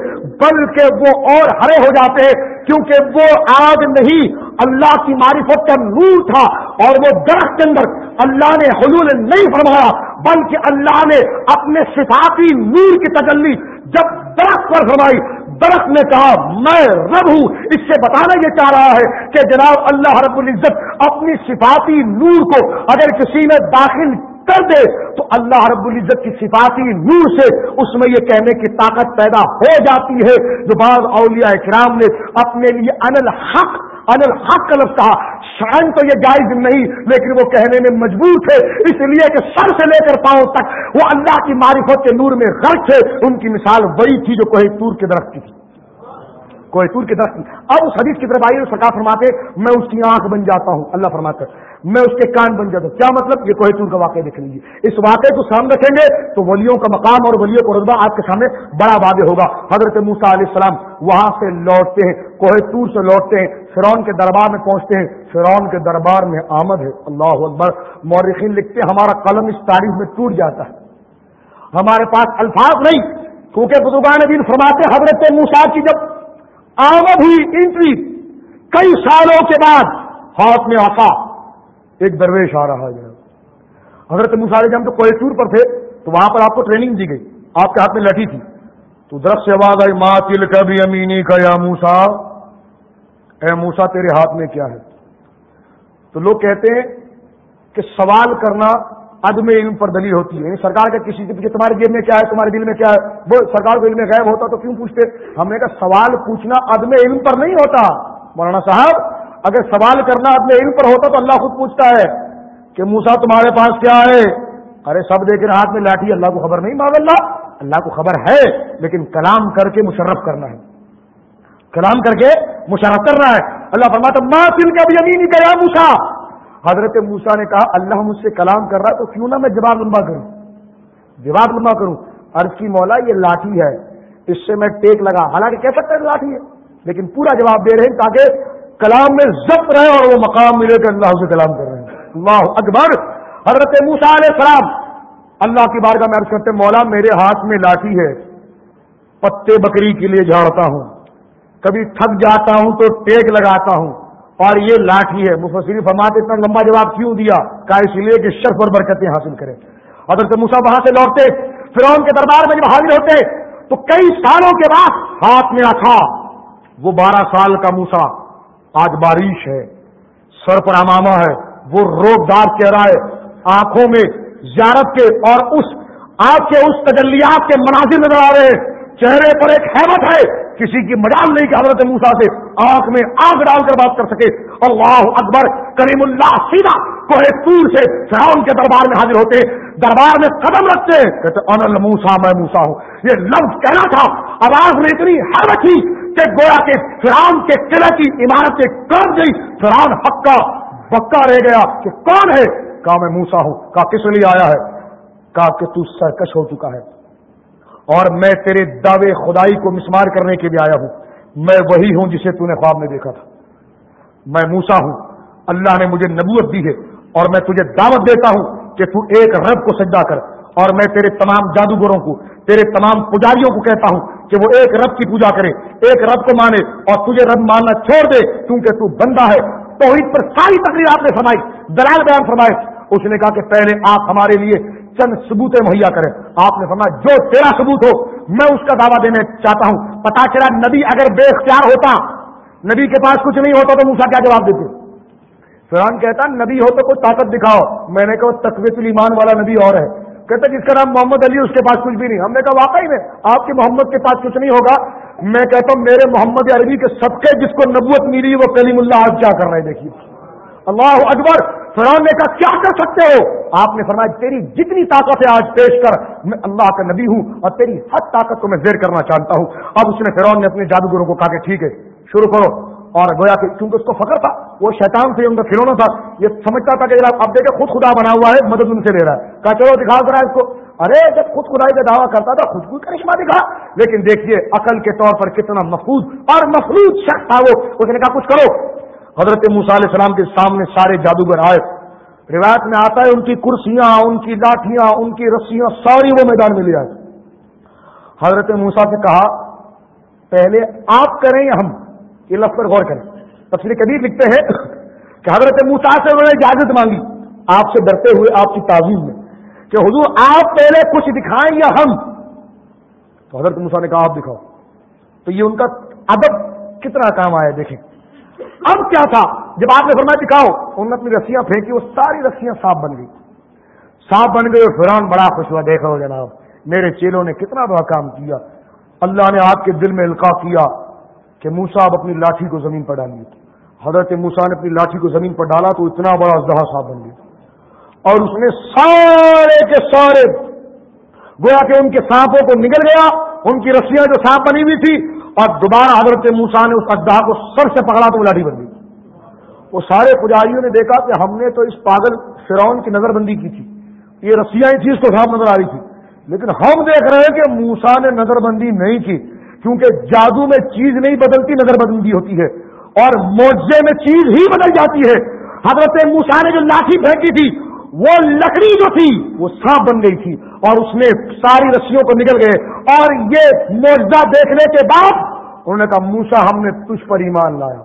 بلکہ وہ اور ہرے ہو جاتے ہیں، کیونکہ وہ آگ نہیں اللہ کی معرفت کا نور تھا اور وہ درخت کے اندر اللہ نے حلول نہیں فرمایا، بلکہ اللہ نے اپنے صفاتی نور کی تجلی جب درخت پر فرمائی، درخت نے کہا، میں رب ہوں۔ اس سے بتانا یہ چاہ رہا ہے کہ جناب اللہ رب العزت اپنی صفاتی نور کو اگر کسی میں داخل کر دے تو اللہ رب العزت کی صفاتی نور سے اس میں یہ کہنے کی طاقت پیدا ہو جاتی ہے۔ جو بعض اولیاء اکرام نے اپنے لیے انل حق الحق کا لفظ کہا۔ شان تو یہ جائز نہیں، لیکن وہ کہنے میں مجبور تھے۔ اس لیے کہ سر سے لے کر پاؤں تک وہ اللہ کی معرفت کے نور میں غرق تھے۔ ان کی مثال وہی تھی جو کوئی تور کے درخت کی تھی۔ کوئی تور کے درخت کی۔ اب اس حدیث کی طرف آئیے سرکار فرماتے میں اس کی آنکھ بن جاتا ہوں۔ اللہ فرماتے میں اس کے کان بن جاتا ہوں۔ کیا مطلب؟ یہ کوہ تور کا واقعہ دیکھ لیجیے اس واقعے کو سامنے رکھیں گے تو ولیوں کا مقام اور ولیوں کا رتبہ آپ کے سامنے بڑا واضح ہوگا۔ حضرت موسا علیہ السلام وہاں سے لوٹتے ہیں کوہ تور سے لوٹتے ہیں فرون کے دربار میں پہنچتے ہیں۔ فرون کے دربار میں آمد ہے۔ اللہ اکبر۔ مورخین لکھتے ہیں، ہمارا قلم اس تاریخ میں ٹوٹ جاتا ہے۔ ہمارے پاس الفاظ نہیں، کیونکہ بزرگان دین فرماتے حضرت موسا کی جب آمد ہوئی انٹری کئی سالوں کے بعد، ہاتھ میں آسا ایک درویش آ رہا ہے۔ حضرت مسالے جب ہم تو کوئٹور پر تھے، تو وہاں پر آپ کو ٹریننگ دی گئی۔ آپ کے ہاتھ میں لٹھی تھی۔ تو درخت سے آواز آئی ماں تل کبھی امینی کا یا موسا اے موسا تیرے ہاتھ میں کیا ہے؟ تو لوگ کہتے ہیں کہ سوال کرنا عدم علم پر دلیل ہوتی ہے۔ یعنی سرکار کا کسی کے پیچھے تمہارے جیب میں کیا ہے، تمہارے دل میں کیا ہے؟ وہ سرکار کو علم غائب ہوتا تو کیوں پوچھتے؟ ہم نے کہا سوال پوچھنا عدم علم پر نہیں ہوتا۔ مولانا صاحب اگر سوال کرنا اپنے علم پر ہوتا تو اللہ خود پوچھتا ہے کہ موسا تمہارے پاس کیا ہے؟ ارے سب دیکھ رہے ہاتھ میں لاٹھی، اللہ کو خبر نہیں؟ مانگ اللہ اللہ کو خبر ہے، لیکن کلام کر کے مشرف کرنا ہے۔ کلام کر کے مشرف کرنا ہے۔ اللہ فرماتا ماں دل کا بھی امین کیا موسا حضرت موسا نے کہا، اللہ مجھ سے کلام کر رہا ہے، تو کیوں نہ میں جواب لمبا کروں؟ جواب لمبا کروں۔ عرض کی مولا، یہ لاٹھی ہے۔ اس سے میں ٹیک لگا۔ حالانکہ کہہ سکتا ہے لاٹھی ہے، لیکن پورا جواب دے رہے ہیں تاکہ کلام میں ضبط رہے اور وہ مقام ملے کہ اللہ سے کلام کر رہے ہیں۔ اللہ اکبر۔ حضرت موسا علیہ السلام، اللہ کی بارگاہ میں عرض کرتے مولا میرے ہاتھ میں لاٹھی ہے، پتے بکری کے لیے جھاڑتا ہوں۔ کبھی تھک جاتا ہوں تو ٹیک لگاتا ہوں، اور یہ لاٹھی ہے۔ مفسری فرماتے اتنا لمبا جواب کیوں دیا؟ کہا، اس لیے کہ شرف اور برکتیں حاصل کرے حضرت موسا وہاں سے لوٹتے پھر کے دربار میں جب حاضر ہوتے، تو کئی سالوں کے بعد ہاتھ میں رکھا۔ وہ بارہ سال کا موسا آج بارش ہے، سر پر اماما ہے، وہ روک دار چہرہ ہے، آنکھوں میں زیارت کے اور اس آپ کے، اس تجلیات کے مناظر نظر آ رہے ہیں۔ چہرے پر ایک حیمت ہے، کسی کی مجال نہیں کہ حضرت موسا سے آنکھ میں آگ ڈال کر بات کر سکے۔ اللہ اکبر، کریم اللہ، سیدھا کوہ پور سے فرعون کے دربار میں حاضر ہوتے دربار میں قدم رکھتے کہتے انل موسا میں موسا ہوں۔ یہ لفظ کہنا تھا، آواز میں اتنی حیرت تھی کہ گویا کے فرعون کے قلعے کی عمارتیں کر گئی فرعون حقا بکا رہ گیا کہ کون ہے؟ کہا میں موسا ہوں کہا، کس لیے آیا ہے؟ کہا کہ تو سرکش ہو چکا ہے۔ اور میں تیرے دعوے خدائی کو مسمار کرنے کے لیے آیا ہوں۔ میں وہی ہوں جسے تو نے خواب میں دیکھا تھا۔ میں موسا ہوں۔ اللہ نے مجھے نبوت دی ہے اور میں تجھے دعوت دیتا ہوں کہ تو ایک رب کو سجدہ کر۔ اور میں تیرے تمام جادوگروں کو، تیرے تمام پجاریوں کو کہتا ہوں کہ وہ ایک رب کی پوجا کرے، ایک رب کو مانے اور تجھے رب ماننا چھوڑ دے کیونکہ تو بندہ ہے۔ توحید پر ساری تقریر آپ نے فرمائی دلال بیان فرمائے۔ اس نے کہا کہ پہلے آپ ہمارے لیے چند ثبوتیں مہیا کریں۔ آپ نے فرمایا، جو تیرا ثبوت ہو، میں اس کا دعویٰ دینا چاہتا ہوں۔ پتا چلا نبی اگر بے اختیار ہوتا، نبی کے پاس کچھ نہیں ہوتا تو موسا کیا جواب دیتے؟ فرحان کہتا، نبی ہو تو کوئی طاقت دکھاؤ۔ میں نے کہا، تقویت المان والا نبی اور ہے۔ کہتا جس کا نام محمد علی اس کے پاس کچھ بھی نہیں۔ ہم نے کہا، واقعی میں، آپ کے محمد کے پاس کچھ نہیں ہوگا۔ میں کہتا ہوں، میرے محمد عربی کے سب کے جس کو نبوت ملی، وہ کلیم اللہ آج کیا کر رہے ہیں، دیکھیے۔ اللہ اکبر فرعون نے کہا کیا کر سکتے ہو؟ آپ نے فرمایا، تیری جتنی طاقت ہے آج پیش کر، میں اللہ کا نبی ہوں اور تیری ہر طاقت کو میں زیر کرنا چاہتا ہوں۔ اب اس نے فرعون نے اپنے جادوگروں کو کہا کہ ٹھیک ہے، شروع کرو۔ اور گویا کہ کیونکہ اس کو فخر تھا، وہ شیطان سے ان کا کھلونا تھا۔ یہ سمجھتا تھا کہ اب دیکھے خود خدا بنا ہوا ہے، مدد ان سے لے رہا ہے۔ کہا، چلو دکھا کر اس کو۔ ارے، جب خود خدائی کا دعویٰ کرتا تھا، خود کو کرشمہ دکھا۔ لیکن دیکھیے، عقل کے طور پر کتنا محفوظ اور مفلوج شخص تھا وہ۔ اس نے کہا، کچھ کرو۔ حضرت علیہ السلام کے سامنے سارے جادوگر آئے۔ روایت میں آتا ہے، ان کی کرسیاں، ان کی لاٹیاں ان کی رسیاں، ساری وہ میدان میں لے آئے۔ حضرت موسا سے کہا، پہلے آپ کریں یا ہم؟ یہ لفظ پر غور کریں۔ تفصیل کبھی لکھتے ہیں کہ حضرت موسا سے انہوں نے اجازت مانگی۔ آپ سے ڈرتے ہوئے آپ کی تعظیم میں کہ حضور آپ پہلے کچھ دکھائیں یا ہم؟ تو حضرت موسا نے کہا، آپ دکھاؤ۔ تو یہ ان کا ادب کتنا کام آیا، دیکھیں۔ اب کیا تھا؟ جب آپ نے فرمایا، دکھاؤ، انہوں نے اپنی رسیاں پھینکی، وہ ساری رسیاں صاف بن گئی۔ صاف بن گئی فران بڑا خوش ہوا، دیکھا ہو جناب، میرے چیلوں نے کتنا بڑا کام کیا۔ اللہ نے آپ کے دل میں القاع کیا۔ کہ موسا اب اپنی لاٹھی کو زمین پر ڈالیے حضرت موسا نے اپنی لاٹھی کو زمین پر ڈالا تو اتنا بڑا دہا صاف بن گیا۔ اور اس نے سارے کے سارے گویا کہ ان کے سانپوں کو نکل گیا، ان کی رسیاں جو سانپ بنی ہوئی تھی، اور دوبارہ حضرت موسا نے اس ادا کو سر سے پکڑا تو لاٹھی بن گئی۔ وہ سارے پجاریوں نے دیکھا کہ ہم نے تو اس پاگل فرعون کی نظر بندی کی تھی۔ یہ رسیاں ہی تھی اس کو صاف نظر آ رہی تھی۔ لیکن ہم دیکھ رہے ہیں کہ موسا نے نظر بندی نہیں کی۔ کیونکہ جادو میں چیز نہیں بدلتی، نظر بندی ہوتی ہے، اور موجے میں چیز ہی بدل جاتی ہے۔ حضرت موسا نے جو لاٹھی پھینکی تھی، وہ لکڑی جو تھی، وہ سانپ بن گئی تھی، اور اس میں ساری رسیوں کو نکل گئے۔ اور یہ موجودہ دیکھنے کے بعد انہوں نے کہا موسا ہم نے تجھ پر ایمان لایا۔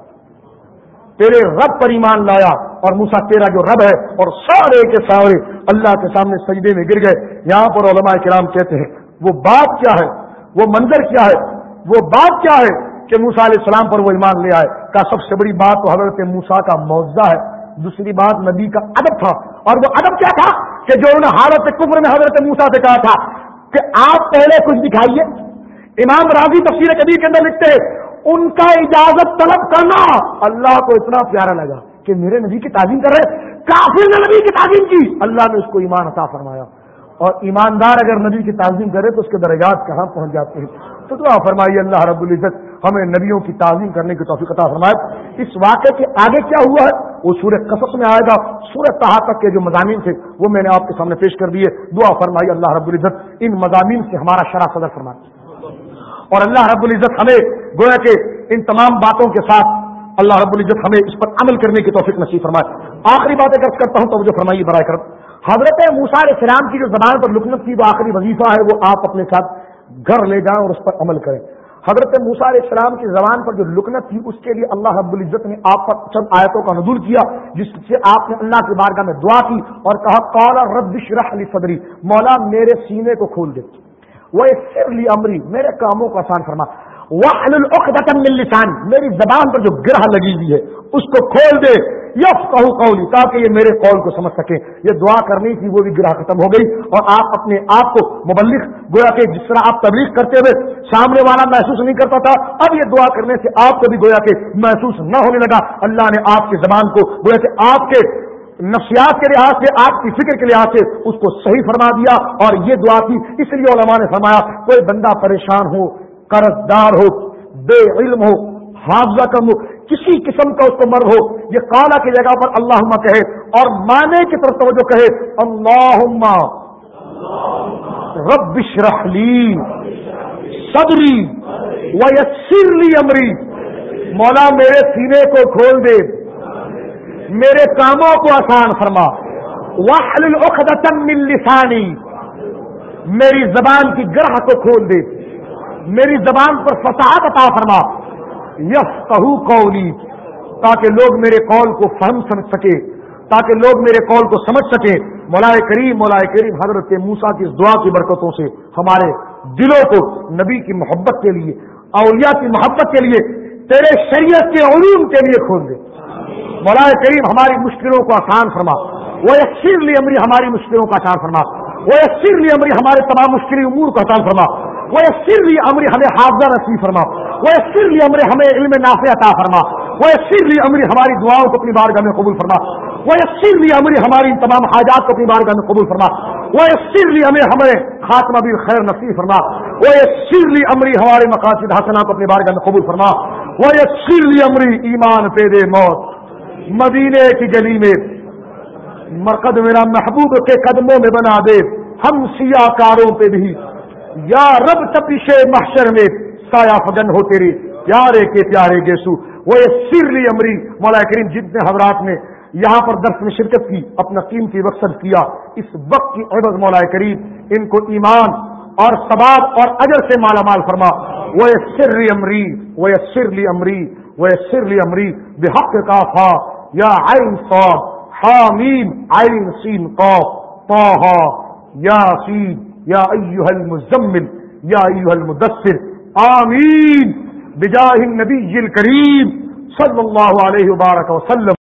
تیرے رب پر ایمان لایا، اور موسا تیرا جو رب ہے، اور سارے کے سارے اللہ کے سامنے سجدے میں گر گئے۔ یہاں پر علماء کرام کہتے ہیں، وہ بات کیا ہے؟ وہ منظر کیا ہے؟ وہ بات کیا ہے کہ موسا علیہ السلام پر وہ ایمان لے آئے؟ کا سب سے بڑی بات تو حضرت موسا کا معاوضہ ہے۔ دوسری بات، نبی کا ادب تھا۔ اور وہ ادب کیا تھا کہ جو انہوں نے حالت کفر میں حضرت موسا سے کہا تھا کہ آپ پہلے کچھ دکھائیے۔ امام راضی تفصیل کبھی کے اندر لکھتے ان کا اجازت طلب کرنا۔ اللہ کو اتنا پیارا لگا کہ میرے نبی کی تعظیم کر رہے کافر نے نبی کی تعظیم کی۔ اللہ نے اس کو ایمان عطا فرمایا۔ اور ایماندار اگر نبی کی تعظیم کرے تو اس کے درجات کہاں پہنچ جاتے ہیں؟ تو دعا فرمائیے اللہ رب العزت ہمیں نبیوں کی تعظیم کرنے کی توفیق عطا فرمائے۔ اس واقعے کے آگے کیا ہوا ہے؟ وہ سورہ قصص میں آئے گا۔ سورہ تحا تک کے جو مضامین تھے، وہ میں نے آپ کے سامنے پیش کر دیے۔ دعا فرمائی اللہ رب العزت ان مضامین سے ہمارا شرح صدر فرمائے۔ اور اللہ رب العزت ہمیں، گویا کہ ان تمام باتوں کے ساتھ اللہ رب العزت ہمیں اس پر عمل کرنے کی توفیق نصیب فرمائے۔ آخری باتیں درج کرتا ہوں تو مجھے فرمائیے برائے کر حضرت موسار اسلام کی جو زبان پر لکنت کی وہ آخری وظیفہ ہے، وہ آپ اپنے ساتھ گھر لے جائیں اور اس پر عمل کریں۔ حضرت موسا علیہ السلام کی زبان پر جو لکنت تھی، اس کے لیے اللہ رب العزت نے آپ پر چند آیتوں کا نزول کیا، جس سے آپ نے اللہ کی بارگاہ میں دعا کی اور کہا کالا علی صدری، مولا میرے سینے کو کھول دے۔ وہ سر لی امری، میرے کاموں کو آسان فرما۔ وہ لسان میری زبان پر جو گرہ لگی ہوئی ہے اس کو کھول دے. یف کہو قولی، تاکہ یہ میرے قول کو سمجھ سکے. یہ دعا کرنی تھی، وہ بھی گرہ ختم ہو گئی. اور آپ اپنے آپ کو مبلک گویا کہ جس طرح آپ تبلیغ کرتے ہوئے سامنے والا محسوس نہیں کرتا تھا، اب یہ دعا کرنے سے آپ کو بھی گویا کہ محسوس نہ ہونے لگا. اللہ نے آپ کی زبان کو، گویا کہ آپ کے نفسیات کے لحاظ سے، آپ کی فکر کے لحاظ سے اس کو صحیح فرما دیا. اور یہ دعا کی اس لیے علماء نے فرمایا، کوئی بندہ پریشان ہو قرض دار ہو، بے علم ہو، حافظہ کم ہو کسی قسم کا اس کو مرض ہو، یہ کالا کی جگہ پر اللہ کہے اور مانے کی طرف توجہ کہے اللہ رب لی صدری لی امری۔ مولا میرے سینے کو کھول دے، میرے کاموں کو آسان فرما۔ من لسانی۔ میری زبان کی گرہ کو کھول دے، میری زبان پر فساد عطا فرما۔ یس قولی، تاکہ لوگ میرے قول کو فہم سمجھ سکے، تاکہ لوگ میرے قول کو سمجھ سکے۔ مولائے کریم مولائے کریم حضرت موسا کی اس دعا کی برکتوں سے ہمارے دلوں کو نبی کی محبت کے لیے، اولیاء کی محبت کے لیے، تیرے شریعت کے علوم کے لیے کھول دے۔ مولائے کریم ہماری مشکلوں کو آسان فرما۔ وہ یکسر لی امری ہماری مشکلوں کا آسان فرما۔ وہ یکسر لی امری ہمارے تمام مشکل امور کو آسان فرما۔ وہ سر لی امری ہمیں حافظہ نصیب فرما۔ وہ سر لی امر ہمیں علم نافع عطا فرما۔ وہ سر لی امری ہماری دعاؤں کو اپنی بارگاہ میں قبول فرما۔ وہ سر لی امری ہماری تمام حاجات کو اپنی بارگاہ میں قبول فرما۔ وہ سر لی امر ہمیں خاتمہ بھی خیر نصیب فرما۔ وہ سر لی امری ہمارے مقاصد حسنا کو اپنی بارگاہ میں قبول فرما۔ وہ سر لی امری ایمان پیدے موت۔ مدینے کی گلی میں، مرکز میرا محبوب کے قدموں میں بنا دے۔ ہم سیاہ کاروں پہ بھی۔ یا رب تپش محشر میں سایہ فگن ہو تیری۔ پیارے کے پیارے گیسو وہ یہ سرلی امری۔ مولا کریم جتنے حضرات نے یہاں پر درس میں شرکت کی، اپنا قیمتی وقت کیا۔ اس وقت کی عبد مولا کریم ان کو ایمان اور ثباب اور اجر سے مالا مال فرما۔ وہ سرلی امری، وہ سرلی امری، وہ سرلی امری۔ بحق کا فا، یا عین صاب حامیم، عین سین قوف یا سین یا ایوہ المزمل، یا ایوہ المدثر، آمین، بجاہ النبی الکریم صلی اللہ علیہ وبارک وسلم۔